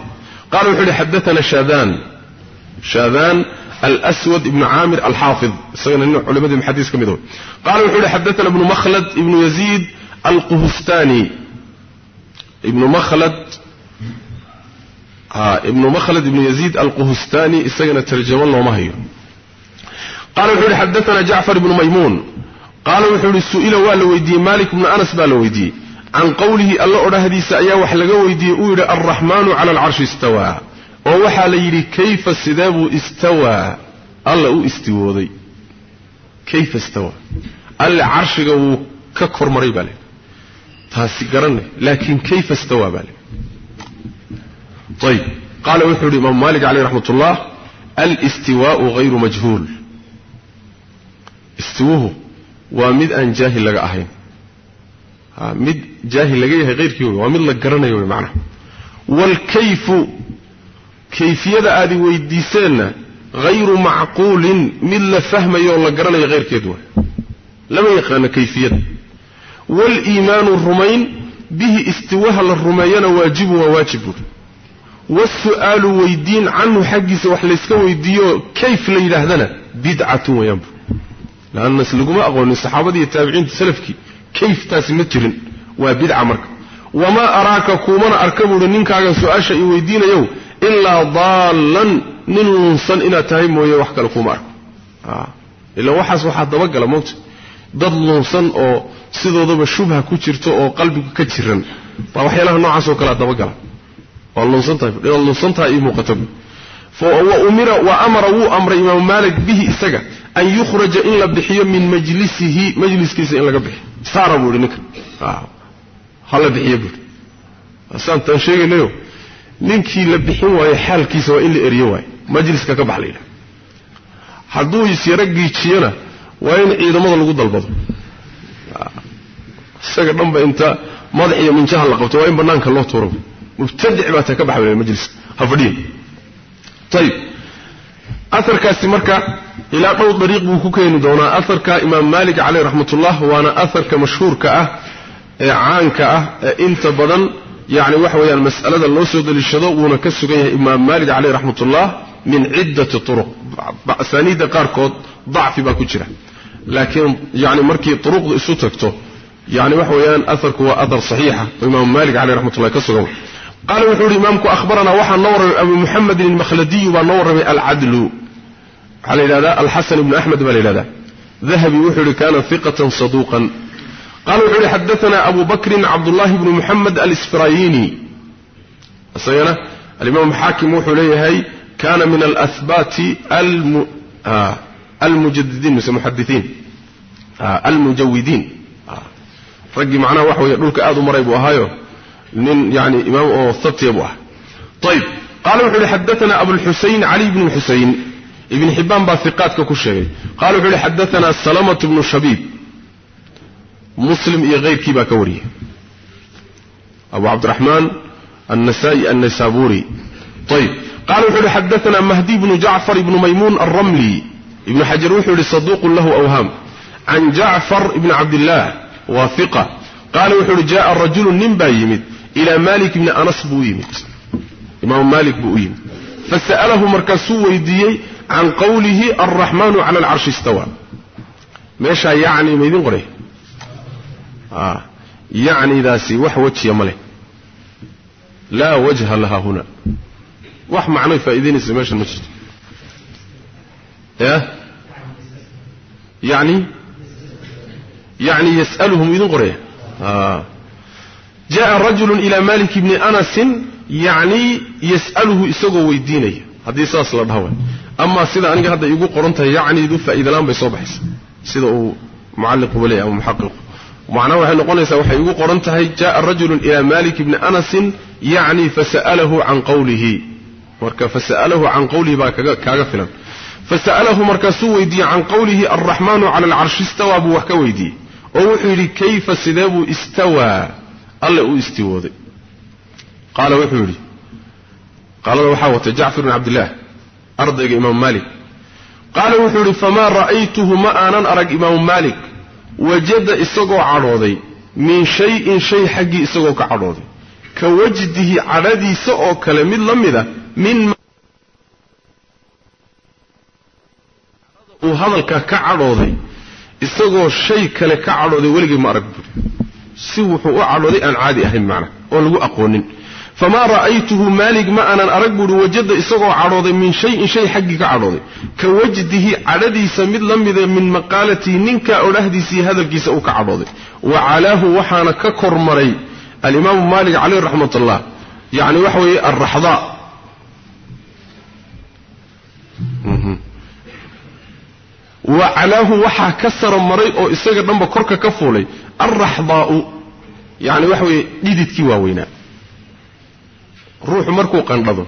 Qala wuxuu uhi xadaana shadan shadan alswad ibnu caamir alxaafid isagana nin culimadii muxadiis ka mid o qala wuxuu uhi xadaana ibnu makhlad ibnu yaziid alquhustani ibnu makhlad ibnu makhlad ibnu yaziid alquhustani isagana tarjamo looma hayo. Qala wuxuu yihi xadaana jacfar ibnu maymuun. Qaala wuxuu yihi su'ila waa la weydiiyey malik ibnu anas baa la weydiiyey. Can qowlihi alla odhahdiisa ayaa wax laga weydiiyey uu yidhi alraxmaanu cala alcarshi istawaa. Oo waxaa la yidhi kayfa sidee buu istawaa? Alla u istiwooday. Kayfa istawaa? Alle carshiga wuu ka kormaray baa lehi taasi garanay laakiin kayfa istawaa? baa lehi ayb qaala wuxuu yidhi imaamu malik caleyh raxmat ullah alistiwaau hayru majhuul istiwuhu waa mid aan jaahil laga ahayn mid jaahil laga yahay hayrkii wey waa mid la garanayo wey macnaha waalkayfu kayfiyada aadi weydiiseenna hayru macquulin mid la fahmayo oo la garanayo hayrkeed waay lama yaqaano kayfiyada waaliimaanu rumayn bihi istiwaha la rumeeyana waajibun waa waajib wasu'aalu weydiin canhu xaggiisa wax layska weydiiyo kayf la yidhaahdana bidcatun weyaan bu laannas laguma aqoonin saxaabadii iyo taabiciinta salafkii kayftaasi ma jirin waa bidca marka wamaa araaka kuumana arka buuhi ninkaagan su'aasha i weydiinayow ilaa daallan nin lunsan inaad tahay mooye wax kale kuuma arko ilaa waxaas waxaa dabagala mowta dad lunsan oo sidoodaba shubha ku jirto oo qalbigu ka jiran baa waxyaalaha noocaasoo kalea dabagala waa lunsantahay inaad lunsantahay ii muuqata wa umira wa amara wuu amray imaamu maalik bihi isaga an yukhraja in la bixiyo min majlisihi majliskiisa in laga bixiyo. Buu ninka. Hala bixiyo buui saantaan sheegaynayo ninkii la bixin waayo xaalkiisa waa in la eriyo waayo majliska ka bax la yidhaha hadduu isyaro giijiyona waa in ciidamada lagu dalbado. Isaga dhanba inta madax iyo minjaha la qabto waa in bannaanka loo tuuro mubtadic baa ta ka baxa majliska ha fadhiya ayib aarkaasi marka ilaa dhow dariiq buu ku keeni doonaa. Aharka imaam maalik caleyh raxmatullah waana aharka mashhuurka ah ee caanka ah ee inta badan yani waxa weeyaan mas'alada loo soo deliishado wuuna ka sugan yahay imaam maalik caleyh raxmatullah min ciddati turuq. Asaaniidda qaarkood dacfi baa ku jira. Laakiin yani markii turuqdu isu tagto yani waxa weeyaan aharku waa ahar saxiixa oo imaam maalik caleyh raxmatullah ka sugan qaala wuxuu yihi imaamku ahbaranaa waxaa noo warramay abu muxamedin almakhladiyu baa noo warramay alcadlu waxaa la yidhahdaa alxasan ibnu axmed baa la yidhahdaa. Dahabi wuxuu yihi kana hiqatan saduuqan. Qala wuxuu yihi xadaana abu bakrin cabdullahi bnu muxamed alisfirayini. Isagana alimaam xaakim wuxuu leeyahay kana min alahbaati almujadidiin mise muxadiiin almujawidiin. Raggii macnaha waxa weeye dhulka aad u maray buu ahaayo nin yani imaam oo habtiya buu ah. Ayb qala wuxuu yihi xadaana abulxusayn cali bnu xusayn ibn xibbaan baa iqaadka ku sheegay. Qala wuxuu yihi xadaana salamatu bnu shabiib. Muslim iyo hayrkii baa ka wariyey abu cabdiraxmaan annasaa'i annaysaburi ayb qala wuxuu yihi xadaana mahdi bnu jacfar ibnu maymuun alramli ibnu xajar wuxuu yihi saduuqun lahu awhaam. Can jacfar ibni cabdillaah waa iqa qaala wuxuu yihi jaءa rajulu nin baa yimid ilaa malik bni anas buu u yimid. Imaamu malik buu u yimid. Fasa'alahu markaasuu weydiiyey can qowlihi alraxmaanu cala alcarshi istawa. Meeshaa yacni maydin qoray yacnidaasi wax wejiya ma leh. Laa wajha laha huna. Wax macnoy faa'idaynaysa meeshan ma jirto. Ya yani yani yas'aluhum idin qoraya jaءa rajulu ila malik bni anasin yacni yas'aluhu isagoo weydiinaya. Haddii saas la dhaha amaa sida aniga hadda igu qoran tahay yacnidu faa'idalaan bay soo baxaysa. Sida uu mucalliquba leeyahy ama muxaqiqu. Macnaha waxay noqonaysaa waxay igu qoran tahay jaءa rajulu ila malik bni anasin yacni fasa'alahu can qawlihi. Marka fasa'alahu can qawlihi baa kaaga filan. Fasa'alahu markaasuu weydiiyey can qawlihi alraxmaanu cala alcarshi istawaa buu wax ka weydiiyey. Oo wuxuu yidhi kayfa sidee buu istawaa alle uu istiwooday. Qaala wuxuu yidhi qaalada waxaa watay jacfar bn cabdillaah ardayga imaamu maalik. Qaala wuxuu yidhi famaa ra'aytuhu ma aanan arag imaamu maalik. Wajada isagoo cadhooday min shayin shay xaggii isagoo ka cadhooday. Ka wajdihi cadhadiisa oo kale mid la mida min uu hadalka ka cadhooday isagoo shay kale ka cadhooday weligay ma arag buuri si wuxuu u cadhooday aan caadi ahayn macna oon lagu aqoonin. Famaa ra'aytuhu maalig ma aanan arag buuhi wajada isagoo cadhooday min shayin shay xaggii ka cadhooday. Ka wajdihi cadhadiisa mid la mida min maqaalatii ninka odhahdiisii hadalkiisa uu ka cadhooday. Wa calaahu waxaana ka kormaray alimaamu maalik caleyh raxmat ullah yani waxa weeye alraxdaa wa calaahu waxaa ka sara maray oo isaga dhanba korka ka fuulay alraxdaa'u yani waxa weeye dhididkii waaweynaa ruuxu markuu qandhado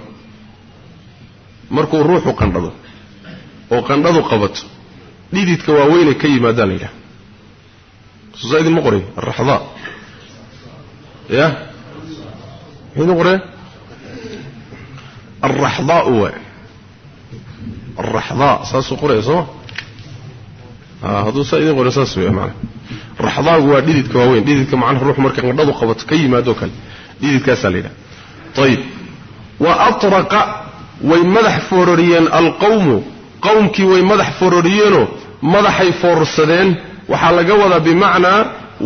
markuu ruuxu qandhado oo qandhadu qabato dhididka waaweynay ka yimaadaan la yidhaha idinma qoray alraxdaa ya muxuu idin qoree alraxdaa'u waay alraxdaa saasuu qoraya sooma hadduu saa idin qorin saas wey maana raxdaagu waa dhididka waaweyn. Dhididka macnaha ruux marka qandhadu qabato ka yimaadoo kale dhididkaasaa la yidhaha. Ayib wa atraqa way madax foororiyeen alqawmu. Qowmkii way madax foororiyeenoo madaxay foorsadeen waxaa laga wadaa bimacnaa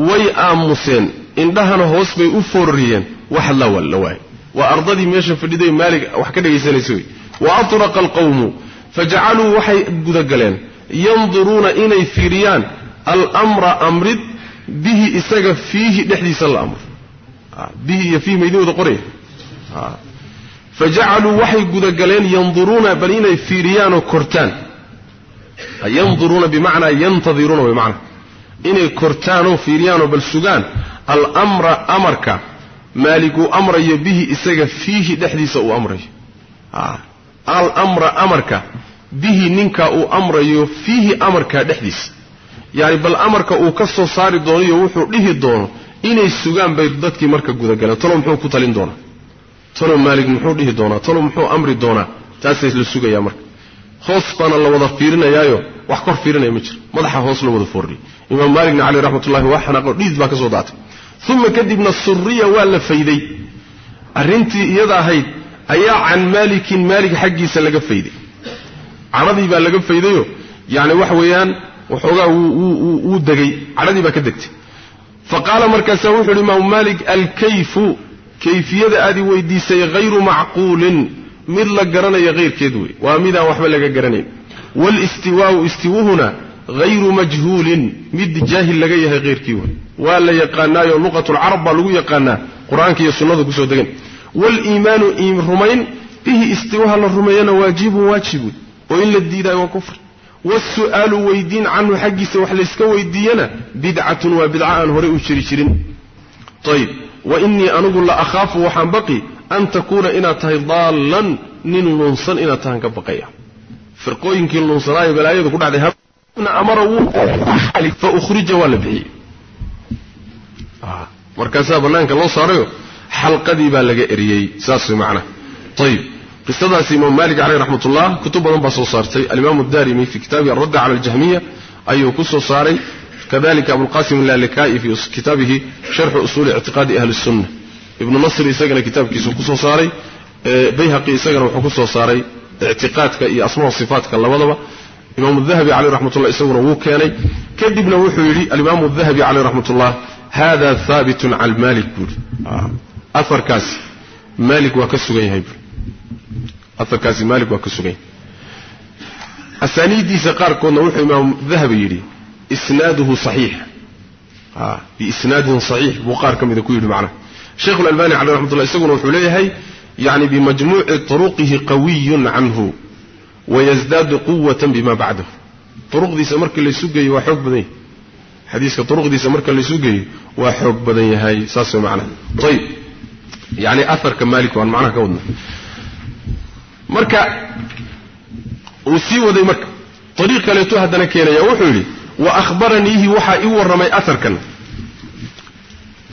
way aamuseen. Indhahana hoos bay u foororiyeen wax la waay waa ardadii meesha fadhiday maalig wax ka dhegaysanaysa wey. Wa atraqa alqawmu. Fajacaluu waxay gudagaleen yanduruuna inay fiiriyaan. Almra amrid bihi isaga fiihi dhexdiisa la amro bihi iyo fiihi maydin wada qoraya fajacaluu waxay gudagaleen yanduruuna bal inay fiiriyaanoo kortaan. Yanduruuna bimacnaa yantadiruuna way macnaa inay kortaanoo fiiriyaanoo bal sugaan almra amarka maaliguu amrayo bihi isaga fiihi dhexdiisa uu amrayo almra amarka bihi ninkaa uu amrayo fiihi amarkaa dhexdiisa yacni bal amarka uu ka soo saari doonayo wuxuu dhihi doono inay sugaan bay dadkii marka gudagaleen talow muxuu ku talin doonaa? Talow maalig muxuu dhihi doonaa? Talow muxuu amri doonaa? Taasay la sugayaa marka. Hoos baana la wada fiirinayaayo. Wax kor fiirinaya ma jiro madaxa hoos la wada foorriyay imaam maaligna caleyh raxmatullahi waa xanaaqo dhiid baa ka soo daatay. Uma kadibna suriya waa la fayday. Arrintii iyada ahayd ayaa can maalikin maalig xaggiisa laga fayday. Cadhadii baa laga faydayo. Yani waxa weeyaan waxoogaa wuu degay. Cadhadii baa ka degtay. Fa qaala markaasaa wuxu uhi imaamu maalik alkayfu kayfiyada aadi weydiisay hayru macquulin. Mid la garanaya hayrkeed wey waa midaan waxba laga garanayn. Walistiwaau istiwuhuna hayru majhuulin. Mid jaahil laga yahay hayrkii wey waa la yaqaanaayo luqatulcarab baa lagu yaqaanaa qur'aanka iyo sunnada ku soo degan waliimaanu rumayn. Bihi istiwaha la wasu'aalu weydiin canhu xaggiisa wax layska weydiiyana bidcatun waa bidca aan horey u jiri jirin ayib wa innii anigu la akhaafu waxaan baqi an takuuna inaad tahay daallan nin lunsan inaad tahan ka baqaya firqooyinkii lunsanaayo balaayadu ku dhacday amara wuu fa ukhrija waa la bixiyey markaasaa bannaanka loo saarayo xalqadii baa laga eriyey saas way qisadaasi imaam maalik caleyh raxmat kutub badan baa soo saartay. Alimaamu daarimi fi kitaabihi alradda cala aljahmiya ayuu ku soo saaray. Kadalika abulqasim allalikaai fi kitaabihi sharxu usuuli ictiqaadi ahli sunna ibnu nasr isagana kitaabkiisuu ku soo saaray. Bayhaqi isagana wuxuu ku saaray ictiqaadka iyo asmaa sifaatka labadaba. Imaamu dahabi caleyh raxmatullah isaguna wuu keenay. Kadibna wuxuu yidhi alimaamu dahabi caleyh raxmatullah hada haabitun can malik buuri aarkaasi maalik waa ka sugan yahay aarkaasi maalik waa ka sugan yahay asaaniiddiisa qaarkoodna wuxuu imaamu dahabi yidhi isnaaduhu saxiix. Biisnaadin saxiix buu qaar ka mida ku yidhi macnaha sheikhu lalbani caleyh raxmatullah isaguna wuxuu leeyahay yani bimajmuuci turuqihi qawiyun canhu wayasdaadu quwatan bima bacdahu. Uruqdiisa marka laysu geeyo waa xoog badan yahay. Xadiiska uruqdiisa marka laysu geeyo waa xoog badan yahay saas way macnaha ayib yani aharka maalik waan macnaha ka wadna marka uu sii waday marka ariiq kaleeto haddana keenaya wuxuu yidhi wa ahbaraniihi waxaa ii warramay aharkan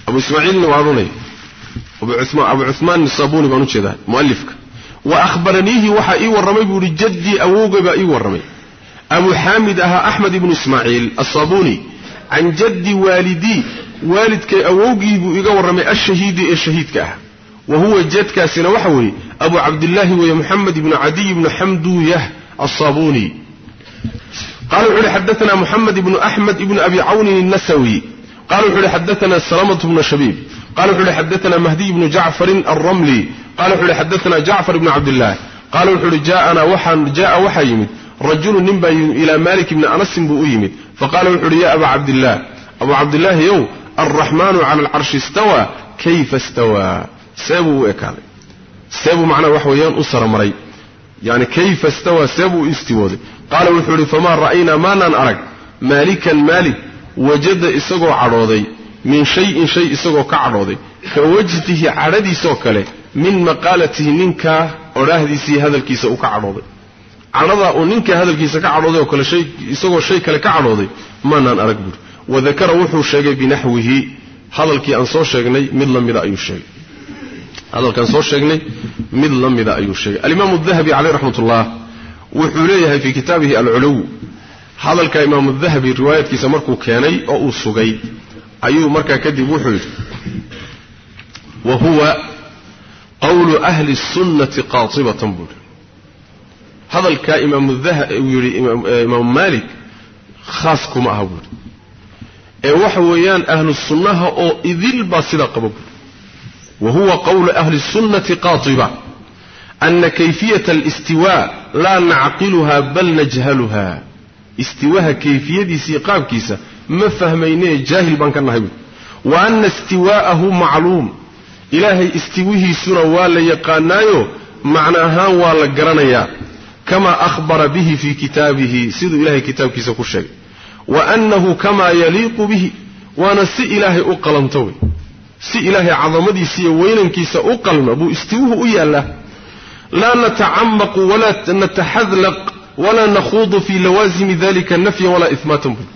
abu ismaaciilna waa odhanaya abu cumaan nisabuni baan u jeedaa mualifka wa ahbaraniihi waxaa ii warramay buu ihi jaddii awowgay baa ii warramay. Abu xaamid ahaa axmed ibnu ismaaciil asabuni can jaddi waalidii waalidkay awowgii buu iga warramay ashahiidi ee shahiidka ah wa huwa jadkaasina waxa weeye abu cabdillaahi weeye moxamed ibnu cadiy ibnu xamduuyah asabuni qala wuxu uhi xadaana moxamed ibnu axmed ibnu abi cawnin الnasawi qala wuxu uhi xadaana salamatu bnu shabiib. Qala wuxu uhi xadaana mahdiy bnu jacfarin alramli qala wuxu uhi xadaana jacfar ibnu cabdillaah qala wuxu uhi jaa waxaa yimid. Rajulu nin baa ilaa malik ibni anasin buu u yimid. Faqala wuxu uhi ya aba cabdillaah abu cabdillaahi yow alraxmaanu cala alcarshi istawaa kayfa istawaa seebuu u ekaaday. Seebuu macnaha wax weeyaan u saramaray. Yani kayfa istawaa seebuu u istiwooday qaala wuxuu ihi famaa ra'aynaa maanaan arag? Maalikan maalik wajada isagoo cadhooday min shayin shay isagoo ka cadhooday. Ka wajdihi cadhadiisoo kale min maqaalatihi ninkaa odhaahdiisii hadalkiisa uu ka cadhooday. Cadhadaa uu ninkaa hadalkiisa ka cadhooday oo kale isagoo shay kale ka cadhooday maanaan arag buuri wadakara wuxuu sheegay binaxwihi hadalkii aan soo sheegnay mid la mida ayuu sheegay hadalkaan soo sheegnay mid la mida ayuu sheegay. Alimaamu dahabi caleyh raxmat ullah wuxuu leeyahay fii kitaabihi alculuw hadalka imaamu dahabi riwaayadkiisa markuu keenay oo uu sugay ayuu markaa kadib wuxuu yidhi wa huwa qawlu ahli sunnati qaatibatan buuhi hadalkaa imaamu uu yidhi imaamu maalik khaas kuma aha buuhi ee waxa weeyaan ahlu sunnaha oo idil baa sidaa qaba wa huwa qawlu ahli sunnati qaatiba ana kayfiyata alistiwa laa nacqiluha bal najhaluha istiwaha kayfiyadiisa iyo qaabkiisa ma fahmaynee jaahil baan ka nahay buui wa ana istiwaa'ahu macluum ilaahay istiwihiisuna waa la yaqaanaayo macno ahaan waa la garanayaa kama ahbara bihi fii kitaabihi siduu ilahay kitaabkiisa ku sheegay wa annahu kamaa yaliiqu bihi waana si ilaahay u qalanto si ilaahay cadamadiisa iyo weynankiisa u qalma buu istiwuhu u yaallaa. Laa natacamaqu walaa nataxadlaq walaa nakhuudu fii lawaasimi dalika nafyan walaa ihmaatan buu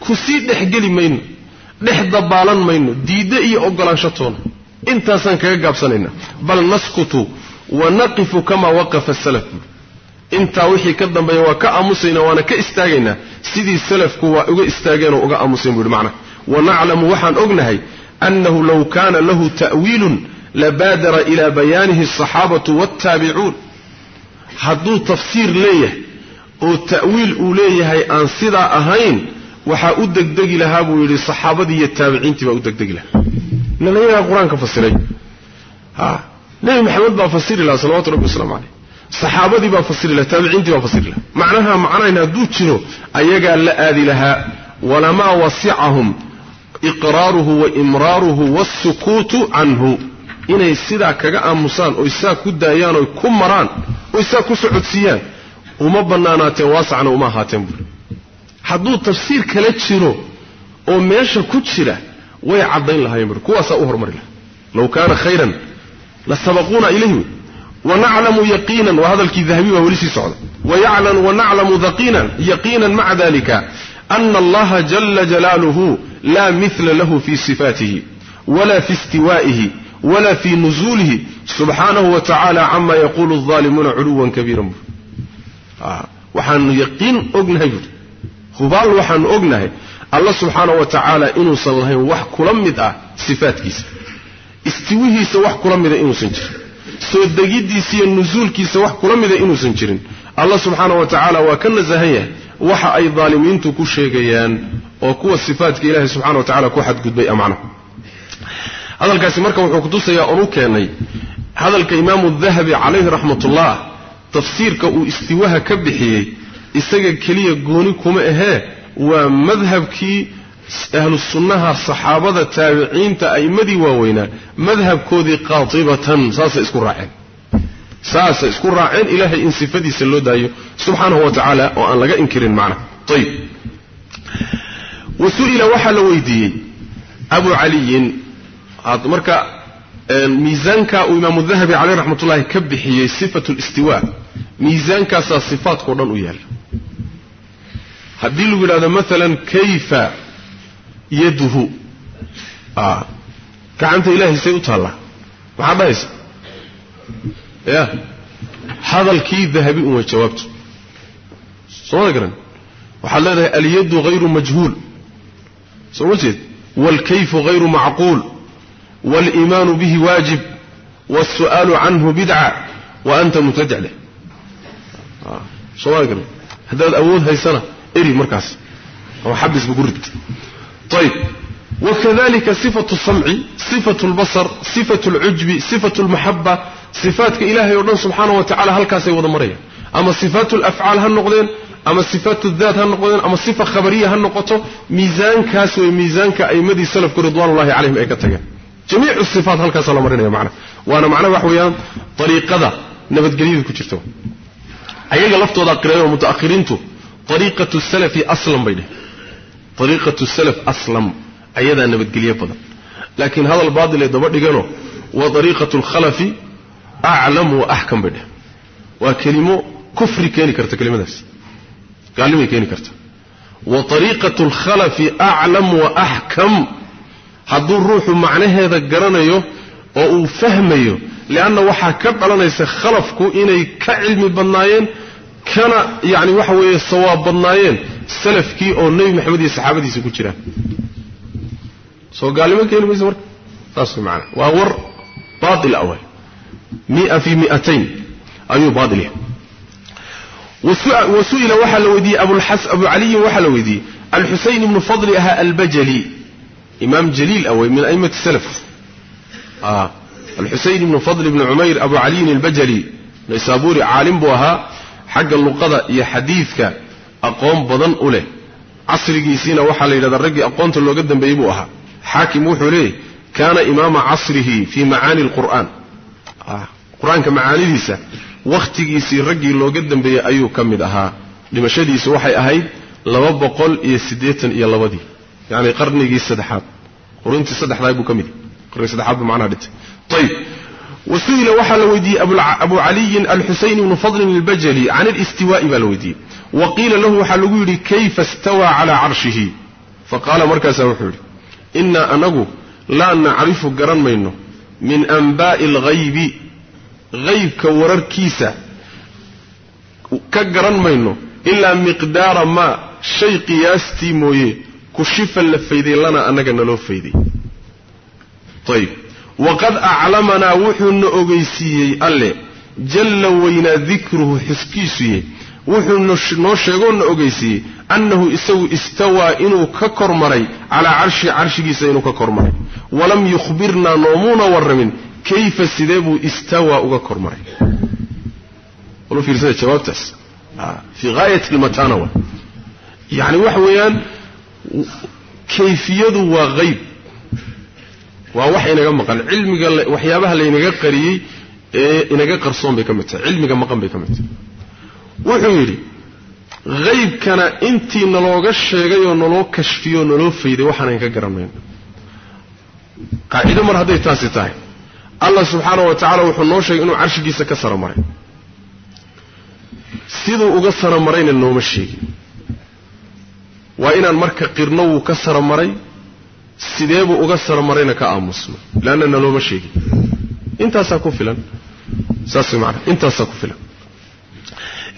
ku sii dhexgeli mayno dhex dabaalan mayno diidde iyo ogolaansho toona intaasaan kaga gaabsanayna. Bal naskutu wa naqifu kamaa waqafa salaf. Buui intaa wixii ka dambeeya waa ka aamusayna waana ka istaagaynaa sidii salafku waa uga istaageen oo uga aamusayn buuhi macnaha wa naclamu waxaan ognahay annahu low kaana lahu ta'wiilun labaadara ilaa bayaanihi asaxaabatu waaltaabicuun hadduu tafsiir leeyahay oo ta'wiil uu leeyahay aan sidaa ahayn waxaa u degdegi lahaa buu yidhi saxaabadii iyo taabiciintii baa u degdegi lahaa ilan ayagaa qur'aanka fasiray ha nebi maxamed baa fasiri lahaa salawatu rabbi waslamu caleyh saxaabadii baa fasiri laha taabiciintii baa fasiri lahaa macnaha macnayn hadduu jiro iqraaruhu wa imraaruhu waasukuutu canhu. Inay sidaa kaga aamusaan oy saa ku daayaan oy ku maraan oy saa ku socodsiiyaan uma bannaanaateen waasacna uma ahaateen buuri hadduu tafsiir kala jiro oo meesha ku jira way caddayn lahayen buuri kuwaasaa u hormari laha low kaana khayran la sabaquuna ilayhi wanaclamu yaqiinan waa hadalkii dahabi baa weli sii socda. Wanaclamu yaqiinan maca dalika ana allaha jala jalaaluhu laa mila lahu fi sifaatihi wala fi istiwaa'ihi wla fi nuzuulihi subxaanahu wa tacala cama yaquulu alظaalimuuna culuwan kabiiran buuri waxaanu yaqiin ognahay buuri hubaal waxaanu ognahay alla subxaanahu wa tacaala inuusan lahayn wax kula mid ah sifaatkiisa istiwihiisa wax kula mida inuusan jirin soo degiddiisa iyo nusuulkiisa wax kula mida inuusan jirin alla subxaanahu wa tacaala waa ka nasahan yahay waxa ay daalimiintu ku sheegayaan oo kuwa sifaatka ilahi subxana wa tacala ku xadgudbay amacna hadalkaasi marka wuxuu kutusayaa oon u keennay hadalka imaamu dahabi calayhi raxmatullah tafsiirka uu istiwaha ka bixiyey isaga keliya gooni kuma ahee waa madhabkii ahlu sunnaha saxaabada taabiciinta a'immadii waaweynaa madhabkoodii qaatibatan saasay isku raaceen saasay isku raaceen ilaahay in sifadiisa loo daayo subxaanahu wa tacaala oo aan laga inkirin macnaha ayib wa su'ila waxaa la weydiiyey abu caliyin. Marka miisaanka uu imaamu dahabi caleyh raxmatullahi ka bixiyey sifatu listiwa miisaankaasaa sifaadkao dhan u yaalla haddii lagu yidhahdo maalan kayfa yaduhu? Gacanta ilahay say u taallaa. Maxaad dhahaysa ya. Hadalkii dahabi un way jawaabto soomada garan? Waxaad leedahay alyaddu hayru majhuul. Soo ma jeed? Waalkayfu hayru macquul. Waliimaanu bihi waajib. Waalsu'aalu canhu bidca wa anta mubtadic leh. Soomada garan? Haddaad awood haysana eri markaas. Ama xabisba ku rid. Ayb wakadalika sifatu samci sifatu lbasar sifatu lcujbi sifatu lmaxaba sifaatka ilaahay oo dhan subxaana wa tacala halkaasay wada marayaan. Ama sifaatu lafcaal ha noqdeen ama sifaatu daat ha noqdeen ama sifa khabariya ha noqoto miisaankaas way miisaanka a'imadii salafku ridwanullahi calayhim ay ka tageen. Jamiicu sifaat halkaasaa la marinaya macna waana macnaha wax weeyaan ariiqada nabadgelyada ku jirta ayaga laftooda qirayoo mutaakhiriintu ariiqatu salafi aslam bay dheh ariiqatu salaf aslam ayadaa nabadgelyo badan. Laakiin hadal baatil ay daba dhigano wa ariiqatu alkhalafi aclam wa axkam bay dheh waa kelimo kufri keeni karta kelimadaas gaalnimay keeni karta wa ariiqatu alkhalafi aclam wa axkam hadduu ruuxu macnaheeda garanayo oo uu fahmayo lianna waxaa ka dhalanaysa khalafku inay ka cilmi badnaayeen kana yani waxa weeye sawaab badnaayeen salafkii oo nebi maxamed iyo saxaabadiisa ku jiraan soo gaalnimo keeni maysa marka saas way macanaa waa war baatil awal mia fi miatayn ayuu baail yahay wa su'ila waxaa la weydiiyey abu caliyin waxaa la weydiiyey alxusayn ibnu fadli ahaa albajali imaam jaliil ah wey min aimati salaf alxusayn ibnu fadl ibni cumayr abu caliyin albajali naysaburi caalim buu ahaa xagga luqada iyo xadiidka aqoon badan u leh casrigiisiina waxaa la yidhahdaa raggii aqoonta looga dambeeyey buu ahaa xaakim wuxuu leeyahy kaana imaama casrihi fii macaani lqur'aan qur'aanka macaanidiisa wakhtigiisii raggii looga dambeeyey ayuu ka mid ahaa. Dhimashadiisu waxay ahayd laba boqol iyo siddeetan iyo labadii yacni qarnigii saddexaad. Quruntii saddexdaay buu ka mid qarnigii saddexaad buu macnaha dhintay. Ayib wasu'ila waxaa la weydiiyey abu caliyin alxusayn ibnu fadlin albajali can alistiwaa'i baa la weydiiyey. Wa qiila lahu waxaa lagu yidhi kayfa istawaa calaa carshihi? Faqaala markaasaa wuxuu yidhi innaa anagu laa nacrifu garan mayno min anbaa'i alghaybi haybka wararkiisa ka garan mayno ilaa miqdaara maa shay qiyaastii mooye kushifa la fayday lana annaga naloo fayday. Ayib waqad aclamanaa wuxuuna ogeysiiyey alle jalla weynaa dikruhu xuskiisuye wuxuu noo sheegoona ogeysiiyey annahu isagu istawaa inuu ka kor maray calaa carshi carshigiisa inuu ka kor maray walam yukhbirnaa noomuuna warramin. Kayfa sidee buu istawaa uga kor maray fiirsada jawaabtaas. Fii haayat lmatana wa yacni waxa weeyaan kayfiyadu waa hayb waa wax inaga maqan. Cilmiga waxyaabaha laynaga qariyey ee inaga qarsoon bay ka mid tahay. Cilmiga maqan bay ka mid tahay. Wuxuu yidhi haybkana intii nalooga sheegay oo naloo kashfiyo naloo fayday waxaanan ka garan mayno qaacido mar hadday taasi tahay allah subxaana wa tacala wuxuu noo sheegay inuu carshigiisa ka sara maray. Siduu uga sara marayna nooma sheegin waa inaan marka qirno wuu ka sara maray sideebuu uga sara marayna ka aamusno leanna nalooma sheegin intaasaa ku filan. Saas maana intaasaa ku filan.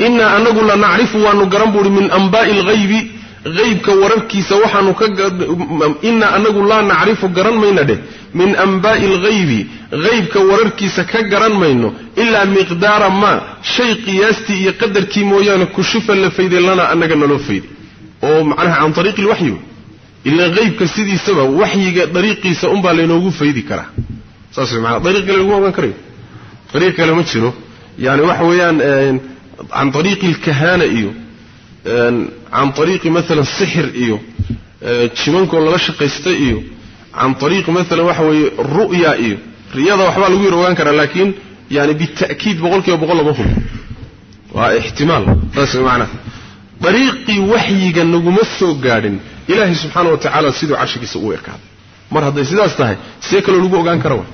Innaa anagu la nacrifu waanu garan buuhi min anbaa'i alghaybi haybka wararkiisa waxaanu ka innaa anagu laa nacrifu garan mayna dheh min anbaa'i alghaybi haybka wararkiisa ka garan mayno ilaa miqdaara maa shay qiyaastii iyo qadarkii mooyaane kushifa la fayday lana annaga naloo fayday oo macnaha can ariiqi ilwaxyi wey ilaa haybka sidiisaba waxyiga dariiqiisa unbaa laynoogu faydi karaa saas way maanaa dariiq kale laguma ogaan karayo dariiq kale ma jiro yani waxa weeyaan can ariiqi alkahana iyo can ariiqi maalan sixir iyo jimankoo lala shaqaysta iyo can ariiqi maalan waxa weeye ru'ya iyo riyada waxbaa lagu yar ogaan karaa laakiin yani bita'kiid boqol kiiba boqol lama hubo waa ixtimaal saas dariiqii waxyiga naguma soo gaadhin ilaahay subxaana wa tacaala siduu carshigiisa uu ekaaday mar hadday sidaas tahay see kaloo lagu ogaan kara wa?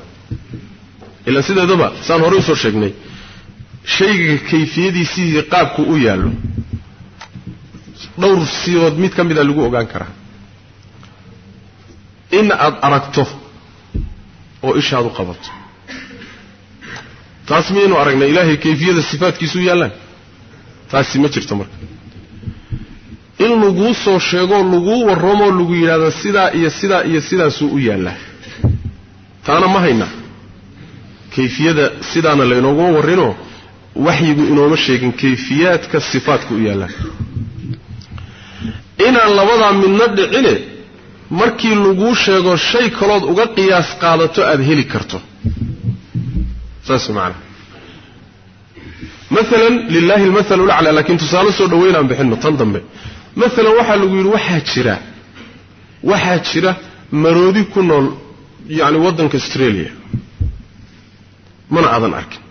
Sideedaba saan horey u soo sheegnay. Shayga kayfiyadiisiisii qaabku u yaallo dhowr sidood mid ka mida lagu ogaan karaa. In aad aragto oo ishaadu qabato. Taas miyaynu aragnay ilaahay kayfiyada sifaadkiisu yaallaan? Taasi ma jirto marka. In laguu soo sheegoo laguu warramoo lagu yidhahdo sidaa iyo sidaa iyo sidaasuu u yaallaa taana ma hayna. Kayfiyada sidaana laynooguma warrinoo waxyigu inooma sheegin kayfiyaadka sifaadka u yaallaan inaan labadaa midna dhicine markii laguu sheego shay kalood uga qiyaas qaadato aada heli karto. Saas macana maalan lilaahi almathalu laclaa laakiin tusaale soo dhaweynaan bixinno tan dambe. Maalan waxaa lagu yidhi waxaa jira waxaa jira maroodi ku nool yacni waddanka australia. Mana aadan arkin.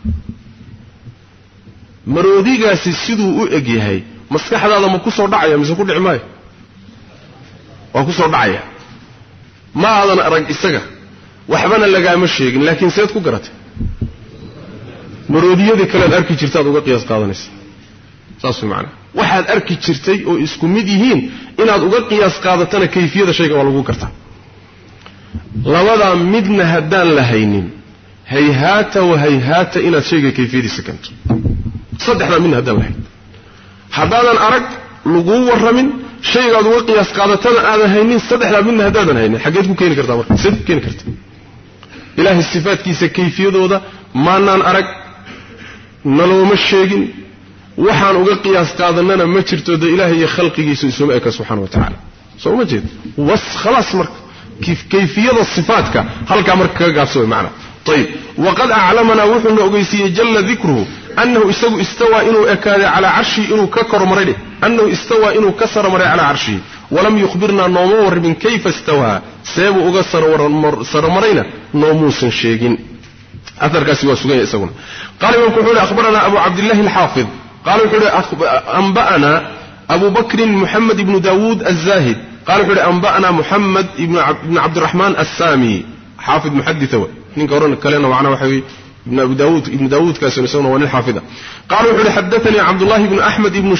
Maroodigaasi siduu u eg yahay maskaxdaada ma ku soo dhacaya mise ku dhici maayo? Waa ku soo dhacaya. Ma aadan arag isaga waxbana lagaama sheegin laakiin seed ku garatay. Maroodiyadii kalead arki jirtaad uga qiyaas qaadanaysa. Saas way macanaha waxaad arki jirtay oo isku mid yihiin inaad uga qiyaas qaadatana kayfiyada shayga waa lagu gartaa. Labadaa midna haddaan la haynin hayhaata wa hayhaata inaad shayga kayfiyadiisa keento saddexdaa midna haddaan la haddaadan arag laguu warramin shaygaad uga qiyaas qaadatana aadan haynin saddexdaa midna haddaadan haynin xaggeed ku keeni kartaa marka seed keeni karta ilaahay sifaadkiisa kayfiyadooda maanaan arag nalooma sheegin waxaan uga qiyaas qaadannana ma jirto dee ilaahay iyo khalqigiisu isuma eka subxana wa tacaala. Soo ma jeed was khalaas marka kayfiyada sifaatka halkaa marka kaga gaabsa macna. Ayib waqad aclamanaa wuxuuna ogeysiiyey jalla dikruhu annahu isagu istawaa inuu ekaaday calaa carshihi inuu ka kormaray dheh annahu istawaa inuu ka saramaray calaa carshihi walam yukhbirnaa nooma warrabin kayfa istawaa seebuu uga saramarayna noomuusan sheegin aarkaasi waa suganya isaguna qala imaamku wuxuu hi ahbaranaa abu cabdillahi alxaafid qala wuxuu hi anba'ana abu bakrin muxamed ibnu dawuud azahid qala wuxuu hi anba'ana muxamed ibnu cabdiraxmaan assami xaafid muxadita w ninka oran kalena macnaa waxa weye daawuud ibnu daawuudkaasina isaguna waa nin xaafida qala wuxuu hi xadaanii cabdullahi ibnu axmed ibnu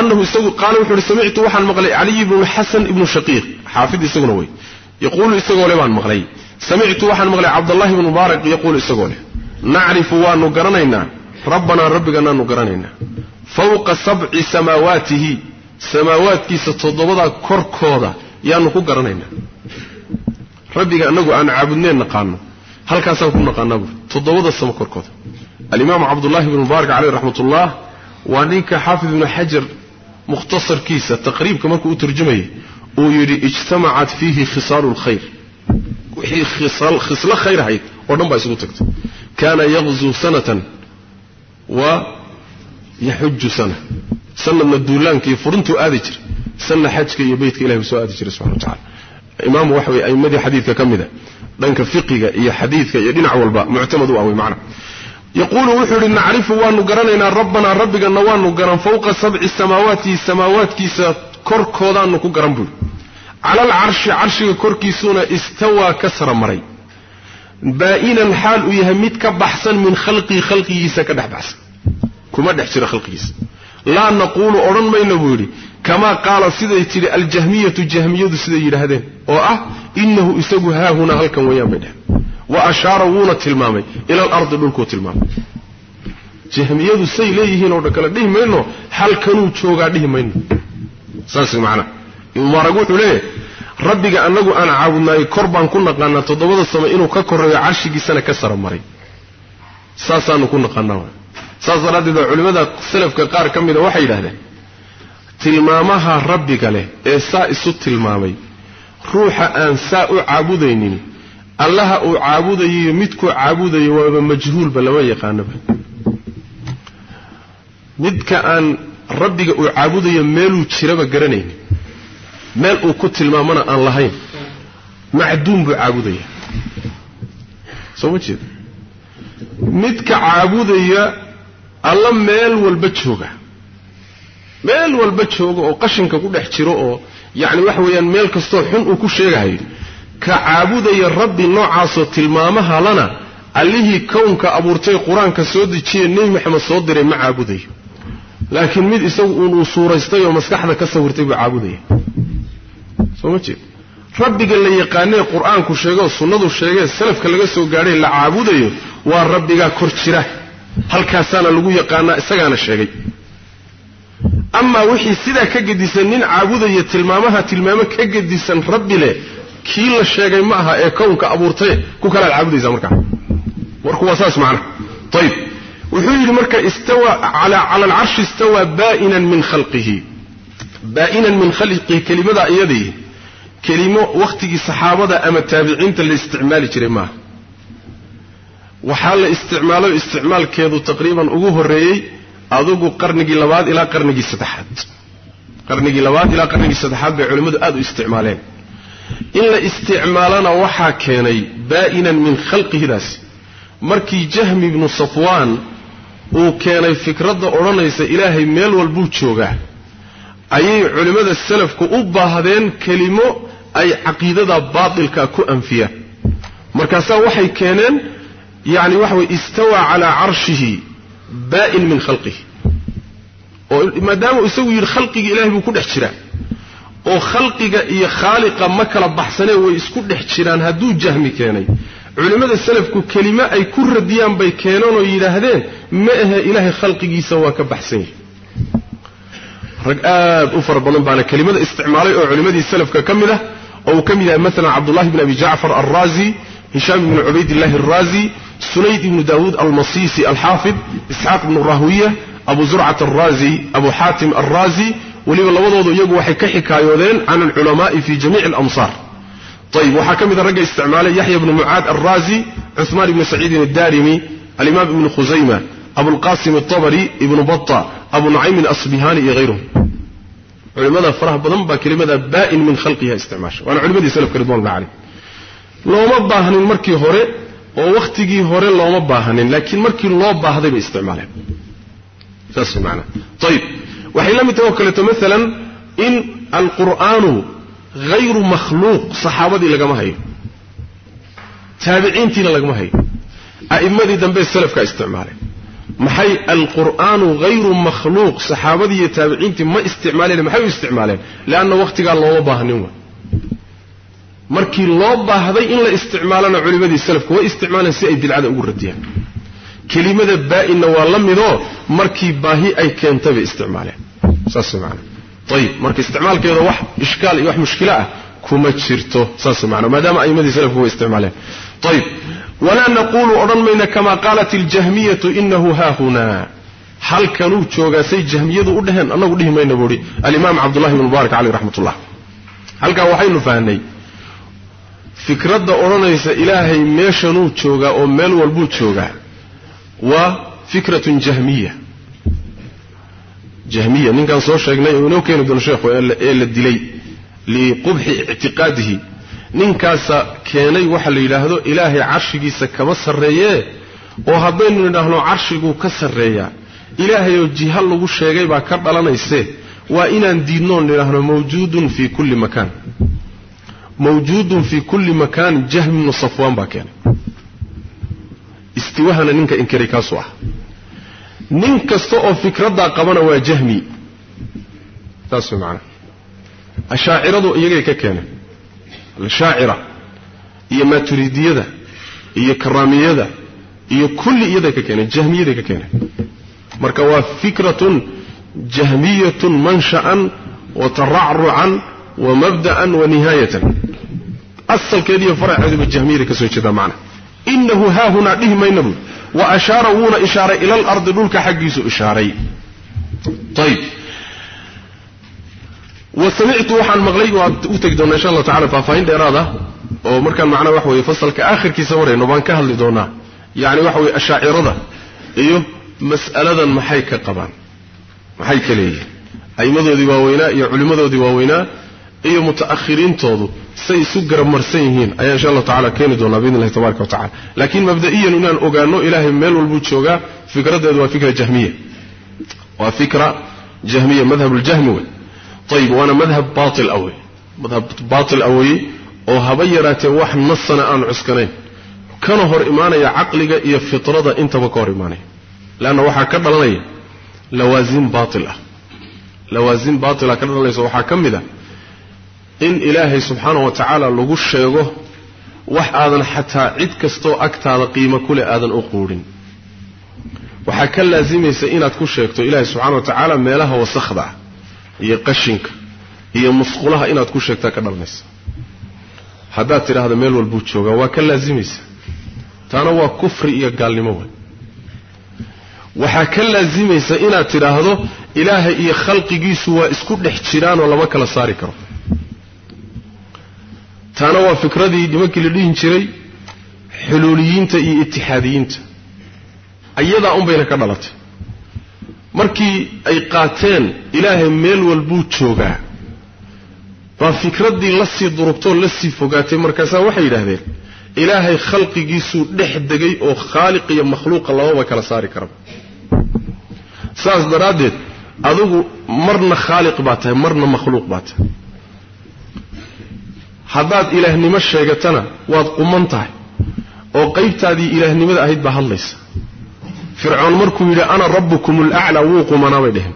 anahu isagu qaala wuxuu hi samictu waxaan maqlay caliy ibnu xasan ibnu shaqiiq. Xaafid isaguna wey. Yaquulu isagoo leh baan maqlay. Samictu waxaan maqlay cabdallahi ibnu mubaarak yaquulu isagoo leh. Nacrifu waanu garanaynaa. Rabbanaa rabbiganaanu garanaynaa. Fawqa sabci samaawaatihi samaawaadkiisa toddobadaa korkooda yaanu ku garanaynaa rabbiga annagu aan caabudneen naqaano. Halkaasaan ku naqaanaa buuri toddobada samo korkooda alimaamu cabdullahi ibnu mubaarak caleyh raxmatullah waa ninka xaafid ibnu xajar mukhtasarkiisa taqriibka markuu u turjumayay uu yidhi ijtamacat fiihi khisaalu lkhayr wixii khislo khayr ahayd oo dhan baa isugu tagtay. Kaana yaqzuu sanatan wa yaxuju sana. Sanadna duulaanka iyo furuntuu aadi jiray sanna xajka iyo beytka ilahi buu soo aadi jiray subxana wa tacala imaamu waxa weye a'imadii xadiidka ka mida dhanka fiqiga iyo xadiidka iyo dhinac walba muctamad u ah wey macna. Yaquulu wuxuu idhi nacrifu waanu garanaynaa rabbanaa rabbigana waanu garan fawqa sabci samaawaati samaawaadkiisa korkoodaanu ku garan buuri cala alcarshi carshiga korkiisuuna istawaa ka sara maray. Baa'inan xaal uu yahay mid ka baxsan min khalqii khalqigiisa ka dhex baxsan kuma dhex jira khalqigiisa laa naquulu odhan mayna buu yidhi. Kamaa qaala siday tidhi aljahmiyatu jahmiyadu siday yidhaahdeen. Oo ah innahu isagu haahunaa halkan weeyaan bay dheh wa ashaara wuuna tilmaamay ila alardi dhulkuu tilmaamay. Jahmiyadu say leeyihiin oo dhan kale dhihi mayno halkanuu joogaa dhihi mayno. Saas macnaa. Mubaarag wuxuu leeyahay rabbiga annagu aan caabudnaayey kor baan ku naqaanaa toddobada same inuu ka korreeyo carshigiisana ka sara maray saasaanu ku naqaanaa saas daraaddeed baa culimmada salafka qaar ka mida waxay yidhahdeen tilmaamaha rabbiga leh ee saa isu tilmaamay ruuxa aan saa u caabudaynin allaha uu caabudayiyo midkuu caabudayo waaba majhuulba lama yaqaanoba midka aan rabbiga uu caabudayo meeluu jiraba garanaynin meel uu ku tilmaamana aan lahayn macduum buu caabudaya soo ma jeeda midka caabudaya alla meel walba jooga. Meel walba jooga oo qashinka ku dhex jiro oo yacni waxa weeyaan meel kastoo xun uu ku sheegahayo ka caabudaya rabbi noocaasoo tilmaamaha lana allihii kownka abuurtay qur'aanka soo dejiye nebi maxamed soo diray ma caabudayo. Laakiin mid isagu uun uu suuraystay oo maskaxda ka sawirtay buu caabudaya. Soo ma jeed? Rabbiga la yaqaanee qur'aanku sheegoo sunnadu sheegee salafka laga soo gaadhay la caabudayo waa rabbigaa kor jira halkaasaana lagu yaqaanaa isagaana sheegay. Amaa wixii sidaa ka gedisan nin caabudaya tilmaamaha tilmaamo ka gedisan rabbi leh kii la sheegay ma aha ee kownka abuurtaye ku kalaad caabudaysaa markaa warku waa saas macna. Ayib wuxuu yidhi marka istawa cala alcarshi istawaa baa'inan min khalqihi. Baa'inan min khalqihi kelimadaa iyadii. Kelimo wakhtigii saxaabada ama taabiciinta la isticmaali jiray maaha waxaa la isticmaalo isticmaalkeedu taqriiban ugu horreeyey adugu qarnigii labaad ilaa qarnigii saddexaad. Qarnigii labaad ilaa qarnigii saddexaad bay culimmadu aad u isticmaaleen. In la isticmaalana waxaa keenay baa'inan min khalqihidaasi markii jahmi ibnu safwaan uu keenay fikradda odhanaysa ilaahay meel walbuu joogaa ayay culimmada salafku u baahdeen kelimo ay caqiidada baatilka ku anfiyaan markaasaa waxay keeneen yacni waxa weye istawaa calaa carshihi baa'in min khalqihi. Oo maadaama isagu yidhi khalqiga ilahay buu ku dhex jiraa oo khalqiga iyo khaaliqa ma kala baxsanee way isku dhex jiraan hadduu jahmi keenay. Culimmada salafku kelime ay ku radiyaan bay keeneen oo yidhaahdeen ma ahe ilaahay khalqigiisa waa ka baxsan yahay. Rag aad u fara badan baana kelimada isticmaalay oo culimmadii salafka ka mid ah oo uu ka mid yahay maalan cabdullahi bn abi jacfar alraazi hishaam ibnu cubaydillahi alraazi sunayd ibnu daawuud almasisi alxaafid isxaaq ibnu rahwiya abu zurcat alraazi abu xaatim alraazi weliba labadoodu iyagu waxay ka xikaayoodeen can alculamaai fi jamiici alamsaar ayib waxaa ka mid a ragga isticmaalay yaxya bnu mucaad alraazi cuثmaan ibnu saciidin addarimi alimaam ibnu khusayma abulqasim altabari ibnu bata abu nucaymin asbihani iyo hayruhum culimada faraha badan baa kelimada ba'in min khalqiha isticmaasha. Waana culimadii salafka ridwanullah caleyh looma baahnin markii hore oo wakhtigii hore looma baahanin laakiin markii loo baahday bay isticmaaleen. Saas maanaa ayib waxay la mid tahay oo kaleeto maalan in alqur'aanu hayru makhluuq saxaabadii lagama hayo. Taabiciintiina lagama hayo. A'immadii dambe salafka isticmaaleen. Maxay alqur'aanu hayru makhluuq saxaabadii iyo taabiciintii ma isticmaaleen maxay u isticmaaleen? Leanna wakhtigaa looma baahnin markii loo baahday in la isticmaalana culimmadii salafku way isticmaaleen si ay bidcada ugu radiyaan. Kelimada baa'inna waa la midoo markii baahi ay keentay bay isticmaaleen. Saas maana ayib marka isticmaalkeeda wax ishkaal iyo wax mushkilo ah kuma jirto. Saas maana maadaama a'immadii salafku way isticmaaleen. Ayib walaa naquulu odhan mayna kama qaalat iljahmiyatu inahu haahunaa halkanuu joogaa say jahmiyadu u dheheen annagu dhihi mayna buuhi alimaam cabdullahi bn mubaarak caleyh raxmatullah. Halkaa waxaynu fahnay fikradda odhanaysa ilaahay meeshanuu joogaa oo meel walbuu joogaa. Waa fikratun jahmiya. Jahmiya ninkaan soo sheegnay oo inoo keeni doono sheekhu ee la dilay liqubxi ictiqaadihi. Ninkaasa keenay waxa la yidhaahdo ilaahay carshigiisa kama sarreeyee oo haddaynu nidhaahno carshiguu ka sarreeyaa. Ilaahayoo jiha lagu sheegay baa ka dhalanaysee. Waa inaan diidnoon nidhaahno mawjuudun fii kulli makaan mawjuudun fii kulli makaan jahmi bnu safwaan baa keenay. Istiwahana ninka inkiray kaasuu ah. Nin kasta oo fikraddaa qabana waa jahmi. Saas way macanaha ashaaciradu iyagay ka keeneen. Ashaacira iyo maaturidiyada iyo karaamiyada iyo kulli iyaday ka keeneen jahmiyaday ka keeneen. Marka waa fikratun jahmiyatun mansha'an wa taracrucan wa mabda'an wa nihaayatan asalkeediiyo faraceeduba jahmiyaday ka soo jeedaa macna. Inahu haahunaa dhihi mayna wa ashaara wuuna ishaaray ila alardi dhulka xaggiisu ishaaray. Ayib wa samictu waxaan maqlay waan u tegi doonaa insha allahu tacala faahfaahin dheeraad ah oo markaan macnaha waxa weeye fasalka aakhirkiisa marayno baan ka hadli doonaa. Yacni waxa weye ashaacirada iyo mas'aladan maxay ka qabaan? Maxay ka leeyihiin a'immadoodii waaweynaa iyo culimmadoodii waaweynaa iyo muta'akhiriintoodu say isu garamarsan yihiin ayaa insha allahu tacala keeni doonaa biidn illahi tabaraka wa tacala laakiin mabda'iyan inaan ogaano ilaahay meel walbuu joogaa fikraddeedu waa fikra jahmiya. Waa fikra jahmiya madhab ljahmi wey. Ayib waana madhab baatil ah madhab baatil ah oo haba yaraatee wax nasana aan cuskanayn. Kana hor imaanaya caqliga iyo fitrada intaba ka hor imaanaya. Leanna waxaa ka dhalanaya lawaasim baatil ah. Lawaasim baatila ka dhalanaysa waxaa ka mid a in ilaahay subxaanahu wa tacaala lagu sheego wax aadan xataa cid kastoo agtaada qiimo kuleh aadan u quudhin. Waxaa ka laasimaysa inaad ku sheegto ilaahay subxana wa tacaala meelaha wasakhda iyo qashinka iyo musqulaha inaad ku sheegtaa ka dhalanaysa haddaad tidhaahdo meel walbuu joogaa waa ka laasimaysa. Taana waa kufri iyo gaalnimo wey waxaa ka laasimaysa inaad tidhaahdo ilaahay iyo khalqigiisu waa isku dhex jiraanoo lama kala saari karo taana waa fikradii nimankii la dhihin jiray xuluuliyiinta iyo itixaadiyiinta ayadaa unbayna ka dhalatay. Markii ay qaateen ilaahay meel walbuu joogaa baa fikraddii la sii durugtoo la sii fogaatay. Markaasaa waxay yidhaahdeen ilaahay khalqigiisuu dhex degay oo khaaliq iyo makhluuqa lababa kala saari karaba saas daraaddeed adigu marna khaaliq baa tahay marna makhluuq baa tahay haddaad ilaahnimo sheegatana waad quman tahay oo qaybtaadii ilaahnimada ahayd baa hadlaysa. Fircoon markuu yidhi ana rabbukum alaclaa wuu qumanaa bay dheheen.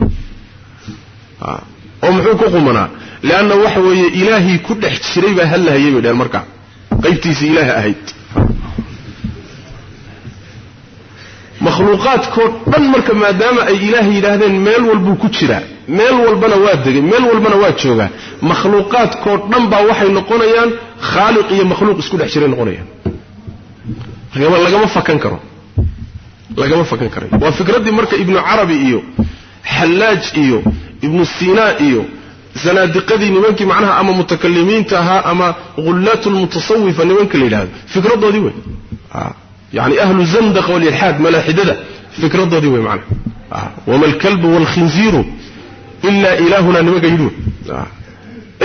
Oo muxuu ku qumanaa? Leanna waxa weeye ilaahii ku dhex jiray baa hadlahayay bay dheheen markaa. Qaybtiisii ilaaha ahayd. Makhluuqaadkoo dhan marka maadaama ay ilaahay yidhaahdeen meel walbuu ku jiraa meel walbana waa degay meel walbana waa joogaa. Makhluuqaadkoo dhan baa waxay noqonayaan khaaliq iyo makhluuq isku dhex jiray noqonayaan. Lagama fakan karo. Lagama fakan karayo waa fikraddii marka ibnu carabi iyo xallaaj iyo ibnu sinaa iyo zanaadiqadii nimankii macnaha ama mutakalimiinta ahaa ama ghullaat lmutasawifa nimanka la yidhahdo fikradoodii wey yani ahlu zandaqa walilxaad malaaxidada fikradoodii wey macnaha. Wama alkalbu waalkhinziiru ilaa ilaahuna nimanka yidhi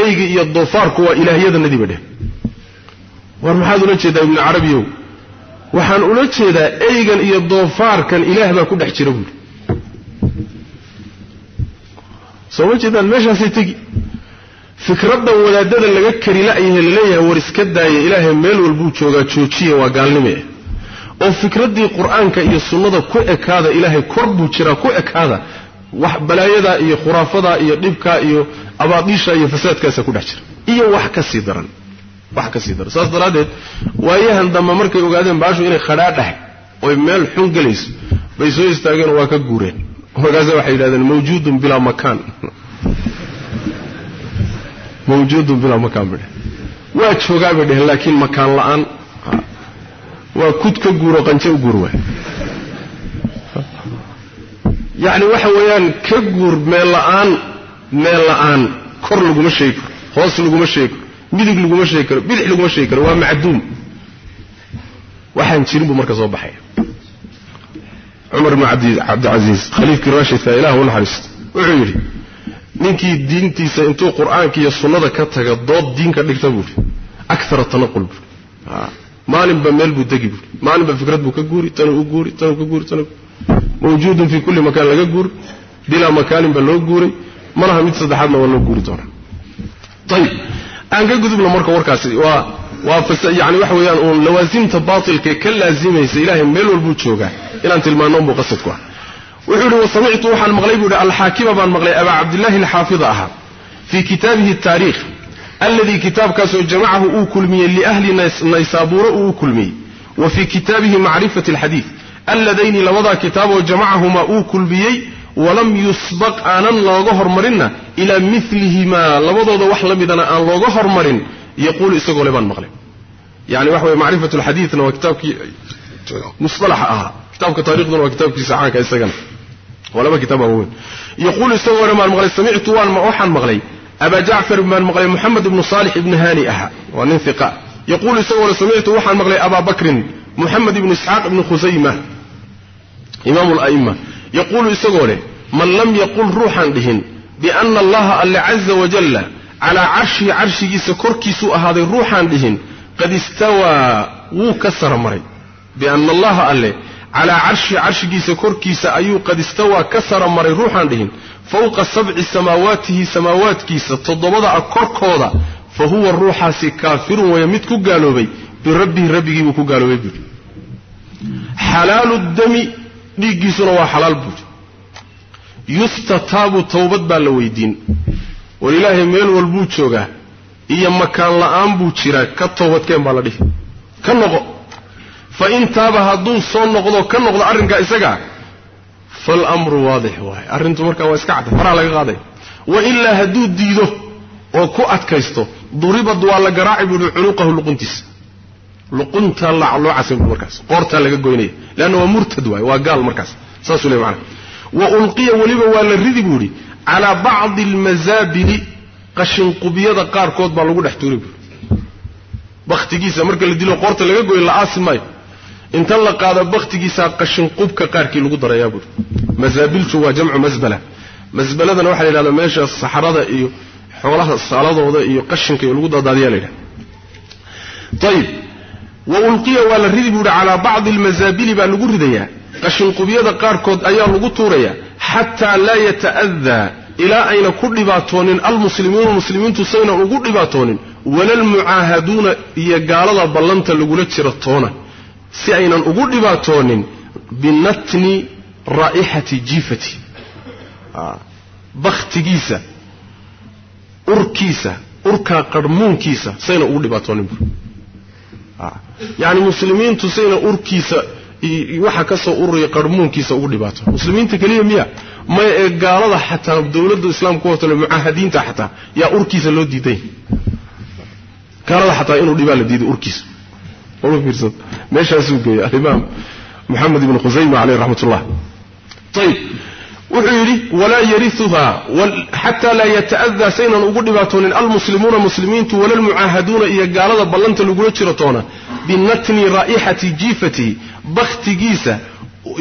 eygi iyo doofaarku waa ilaahyadanadii ba dheh war maxaad ula jeedaa ibnu carabiyow waxaan ula jeedaa eygan iyo doofaarkan ilaah baa ku dhex jira buuri soo ma jeedaan meeshaasay tegi fikraddan wadaadada laga kari la'yahe la leeyahay war iska daaya ilaahay meel walbuu joogaa joojiya waa gaalnime oo fikraddii qur'aanka iyo sunnada ku ekaada ilaahay kor buu jiraa ku ekaada wax balaayadaa iyo khuraafadaa iyo dhibkaa iyo abaadiisha iyo fasaadkaasa ku dhex jira. Iyo wax ka sii daran. Wax ka daran. Saas daraaddeed waayahan dambe markay ogaadeen baashu inay khadhaadhahay oy meel xun gelayso bay soo istaageen waa ka guureen. Markaase waxay yidhahdeen mawjuudun bilaa makaan. Mawjuudun bilaa makaan bay dheh waa joogaa bay dheheen laakiin makaan la'aan. Waa kud ka guuro qanje u guur waay yacni waxa weeyaan ka guur meel la'aan meel la'aan. Kor laguma sheegi karo hoos laguma sheegi karo midig laguma sheegi karo bidix laguma sheegi karo waa macduum. Waxaan jirin buu marka soo baxaya. Cumar ibnu cabdicasiis khaliifkii rashidka ilah u naxariisto wuxuu yidhi ninkii diintiisa intuu qur'aanka iyo sunnada ka taga dood diin ka dhigta buuhi akara tanaqul buui maalinba meel buu degi buui maalinba fikrad buu ka guuri tanuu u guuri tanuu ka guuri tanuu mawjuudun fii kulli makaan laga guuri bilaa makaanin baa loo guuray. Malaha mid saddexaadna waa loo guuri doonaa. Ayib aan ka gudubno marka warkaasi waa waa yani waxa weeyaan uun lawaasimta baatilkae ka laazimaysa ilaahay meel walbuu joogaa. Inaan tilmaanno unbuu qasadku ah. Wuxuu yidhi wasamictu waxaan maqlay buu yidhi alxaakima baan maqlay abaa cabdillahi alxaafida ahaa fii kitaabihi taariikh alladii kitaabkaasoo jamacahu uu kulmiyey liahli naysaabuure uu u kulmiyey wa fii kitaabihi macrifati alxadiid alladayni labadaa kitaaboo jamacahumaa uu kulmiyey walam yusbaq aanan looga hormarinna ilaa milihimaa labadooda wax la midana aan looga hormarin yaquulu isagoo le baan maqlay. Yani waxa weye macrifat lxadiidna waa kitaabkii musalaxa ahaa kitaabka taarikhduna waa kitaabkiisa caanka isagana waa laba kitaab waaweyn yaquulu isagoo le baan maqlay samictu waan waxaan maqlay abaa jacfar baan maqlay moxamed ibnu saalix ibni hani ahaa waa nin iqa yaquulu isagoo samictu waxaan maqlay abaa bakrin moxamed ibnu isxaaq ibni khusayma imaamu la'ima yaquulu isagoo leh man lam yaqul ruuxaan dhihin biana allaha alle caza wajalla calaa carshihi carshigiisa korkiisuu ahaaday ruuxaan dhihin qad istawaa wuu ka saramaray biana allaha alle calaa carshihi carshigiisa korkiisa ayuu qad istawaa ka saramaray ruuxaan dhihin fowqa sabci samaawaatihi samaawaadkiisa toddobada a korkooda fa huwa ruuxaasi kaafirun weeye mid ku gaaloobay birabbihi rabbigiibuu ku gaaloobay buuri xalaalu dami dhiiggiisuna waa xalaal buuri yustataabu towbad baa la weydiin war ilaahay meel walbuu joogaa iyo makaan la'aan buu jiraa ka toobadkeen baa la dhihi ka noqo fa in taaba hadduu soo noqdo ka noqdo arrinkaa isagaa faalamru waadix waaye arrintu markaa waa iska cadda faraa laga qaaday wa ilaa hadduu diido oo ku adkaysto duribad waa la garaaci buuhi cunuqahu luquntiisa luquntaa loo casin bu markaas qoortaa laga goynaya leanna waa murtad waaye waa gaal markaas saasuu le macana wa ulqiya weliba waa la ridi buu idhi calaa bacdi almazaabili qashinqubyada qaarkood baa lagu dhex tuuri buui bakhtigiisa marka la dilo qoorta laga goyo la aasi maayo inta la qaado bakhtigiisaa qashinqubka qaarkii lagu darayaa buui mazaabiltu waa jamcu masbala. Masbaladana waxaa la yidhahdaa meesha saxrada iyo xoolaha saaladooda iyo qashinka iyo lagu dadaadiya la yidhahda ayib wa ulqiya waa la ridi buu ihi calaa bacdi almazaabili baa lagu ridayaa. Qashinqubyada qaarkood ayaa lagu tuurayaa. Xataa laa yata'adaa ilaa ayna ku dhibaatoonin almuslimuuna muslimiintu sayna ugu dhibaatoonin walalmucaahaduuna iyo gaalada ballanta lagula jiro toona si aynan ugu dhibaatoonin binatni raa'ixati jiifati. Bakhtigiisa urkiisa urkaa qarhmuunkiisa sayna ugu dhibaatoonin yacni muslimiintu sayna urkiisa waxa ka soo ururaya qarmuunkiisa ugu dhibaato. Muslimiinta keliya miya maya ee gaalada xataa dowladda islaamka watale mucaahadiinta xataa yaa urkiisa loo diiday. Gaalada xataa inuu dhibaa la diiday urkiisa meeshaasuu geeyey alimaam moxamed ibnu khusayma caleyh raxmat ullah ayib wuxuu yidhi walaa yariuha xataa laa yata'adaa saynan ugu dhibaatoonin almuslimuuna muslimiintu wala lmucaahaduuna iyo gaalada ballanta lagula jiro toona binatni raa'ixati jiifatihi bakhtigiisa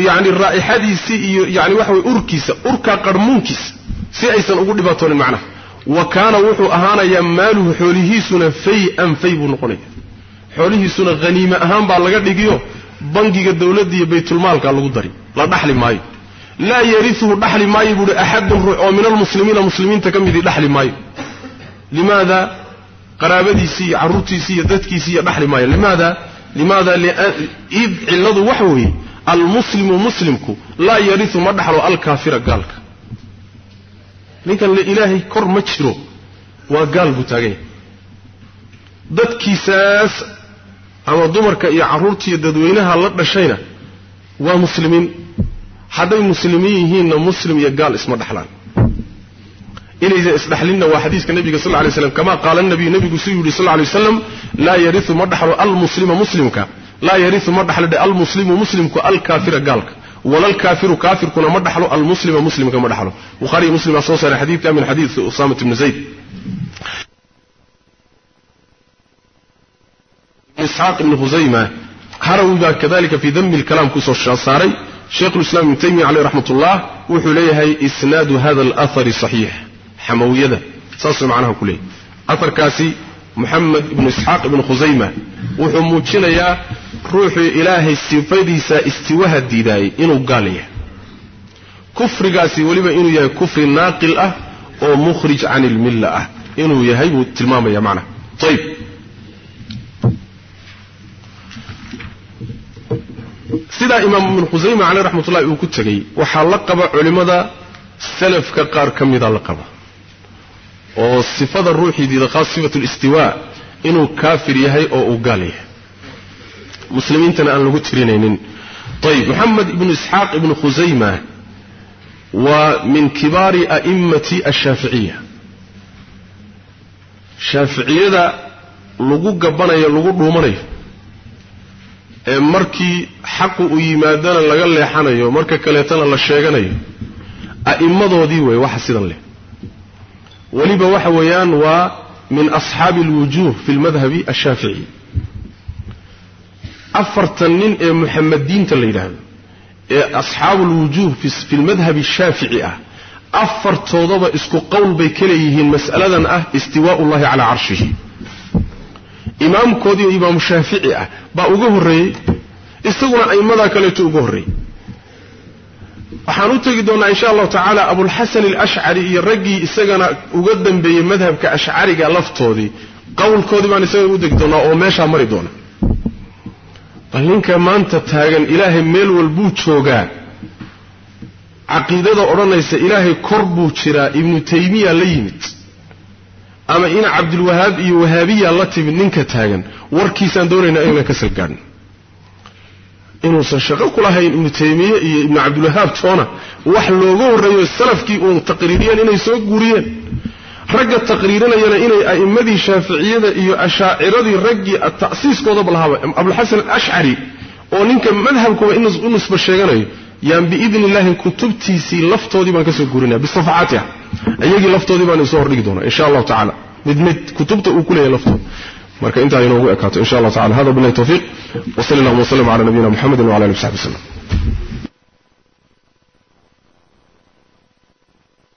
yani raa'ixadiisii iyo yani waxa way urkiisa urkaa qarmuunkiisa si aysan ugu dhibaatoonin macnaha. Wa kaana wuxuu ahaanayaa maaluhu xoolihiisuna fay-an fay buu xoolihiisuna haniime ahaan baa laga dhigiyo bangiga dowladda iyo baytulmaalka lagu dari. La dhaxli maayo. Laa yariuhu dhaxli maayo buuhi axadun ruux oo min almuslimiina muslimiinta ka midii dhaxli maayo. Limaada qaraabadiisii iyo carruurtiisii iyo dadkiisii iyo dhaxli maayo. Limaada limaada id cilladu waxa weeye almuslimu muslimku laa yariu ma dhaxlo alkaafira gaalka. Ninkan ilaahay kor ma jiro waa gaal buu taaganya dadkiisaas ama dumarka iyo carruurtiiyo dadweynaha la dhashayna waa muslimiin. Hadday muslimiin yihiinna muslim iyo gaal isma dhaxlaan. Inaysan isdhaxlinna waa xadiiska nabiga sal ly slam kama qaala nabiyu nabigu suu yidhi sal lay waslam laa yariu ma dhaxlo almuslima muslimka. Laa yariu ma dhaxlo dhe almuslimu muslimku alkaafira gaalka. Walalkaafiru kaafirkuna ma dhaxlo almuslima muslimka ma dhaxlo. Buhariy muslim baa soo saaray xadiidka min xadiidi usamat bni zayd isxaaq ibni khusayma harawi baa kadalika fii dami lkalaam ku soo saaray sheikhulislaam ibnu taymiya caleyh raxmat ullah wuxuu leeyahay isnaadu hada alahari saxiix xamawiyada saasuu macnaha ku leeyahy aharkaasi moxamed ibnu isxaaq ibnu khusayma wuxuu muujinayaa ruuxuu ilaahay sifadiisa istiwaha diidaayey inuu gaal yahay kufrigaasi weliba inuu yahay kufri naaqil ah oo mukhrij can ilmilla ah inuu yahay buu tilmaamaya macnaha ayb sidaa imaam ibnu khusayma caleyh raxmatullahi uu ku tegey waxaa la qaba culimmada salafka qaar ka mida la qaba. Oo sifada ruuxii khaas sifatu listiwaa inuu kaafir yahay oo uu gaal yahay. Muslimiintana aan lagu tirinaynin. Ayb moxamed ibnu isxaaq ibnu khusayma waa min kibaari a'immati ashaaficiya shaaficiyada lagu gabbanayo lagu dhuumanayo ee markii xaqu u yimaadana laga leexanayo marka kaleetana la sheeganayo a'immadoodii wey waxa sidan leh. Weliba waxa weeyaan waa min asxaabi alwujuuh fi lmadhabi ashaafici. Afartan nin ee muxamadiinta la yidhaahdo ee asxaabu alwujuuh fi lmadhabi ashaafici ah afartoodaba isku qowl bay ka leeyihiin mas'aladan ah istiwaa'u llahi calaa carshihi imaamkoodii oo imaamu shaafici ah baa uga horreeyey isaguna a'immadaa kaleeto uga horreeyey. Waxaan u tegi doonnaa insha allahu tacaala abulxasan alashcari iyo raggii isagana uga dambeeyey madhabka ashcariga laftoodii. Qowlkoodii baan isagana u tegi doonnaa oo meeshaa mari doona bal ninka maanta taagan ilaahay meel walbuu joogaa. Caqiidada odhanaysa ilaahay kor buu jiraa ibnu taymiya la yimid ama ina cabdulwahaab iyo wahaabiya la timid ninka taagan warkiisaan doonaynaa inaan ka salgaadhno inuusan shaqo ku lahayn ibnu taymiye iyo ibnu cabdilwahaab toona wax looga horreeyo salafkii uun taqriiriyeen inay soo guuriyeen. Ragga taqriirinayana inay a'immadii shaaficiyada iyo ashaaciradii raggii ta'siiskoodaba lahaaba abulxasan alashcari oo ninka madhabkuba u nisba sheeganayo yaan biidni illaahi kutubtiisii laftoodii baan ka soo guurinaya bisafaxaatiha iyagii laftoodii baan isoo hordhigi doonaa insha allahu tacala mid mid kutubta uu ku leeyahay laftooda marka intaa inoogu ekaato insha allah tacala hada billahi tawfiiq. Wa sali allahuma wasllam cala nabiyina muxamedin wala alihi w saxbi waslem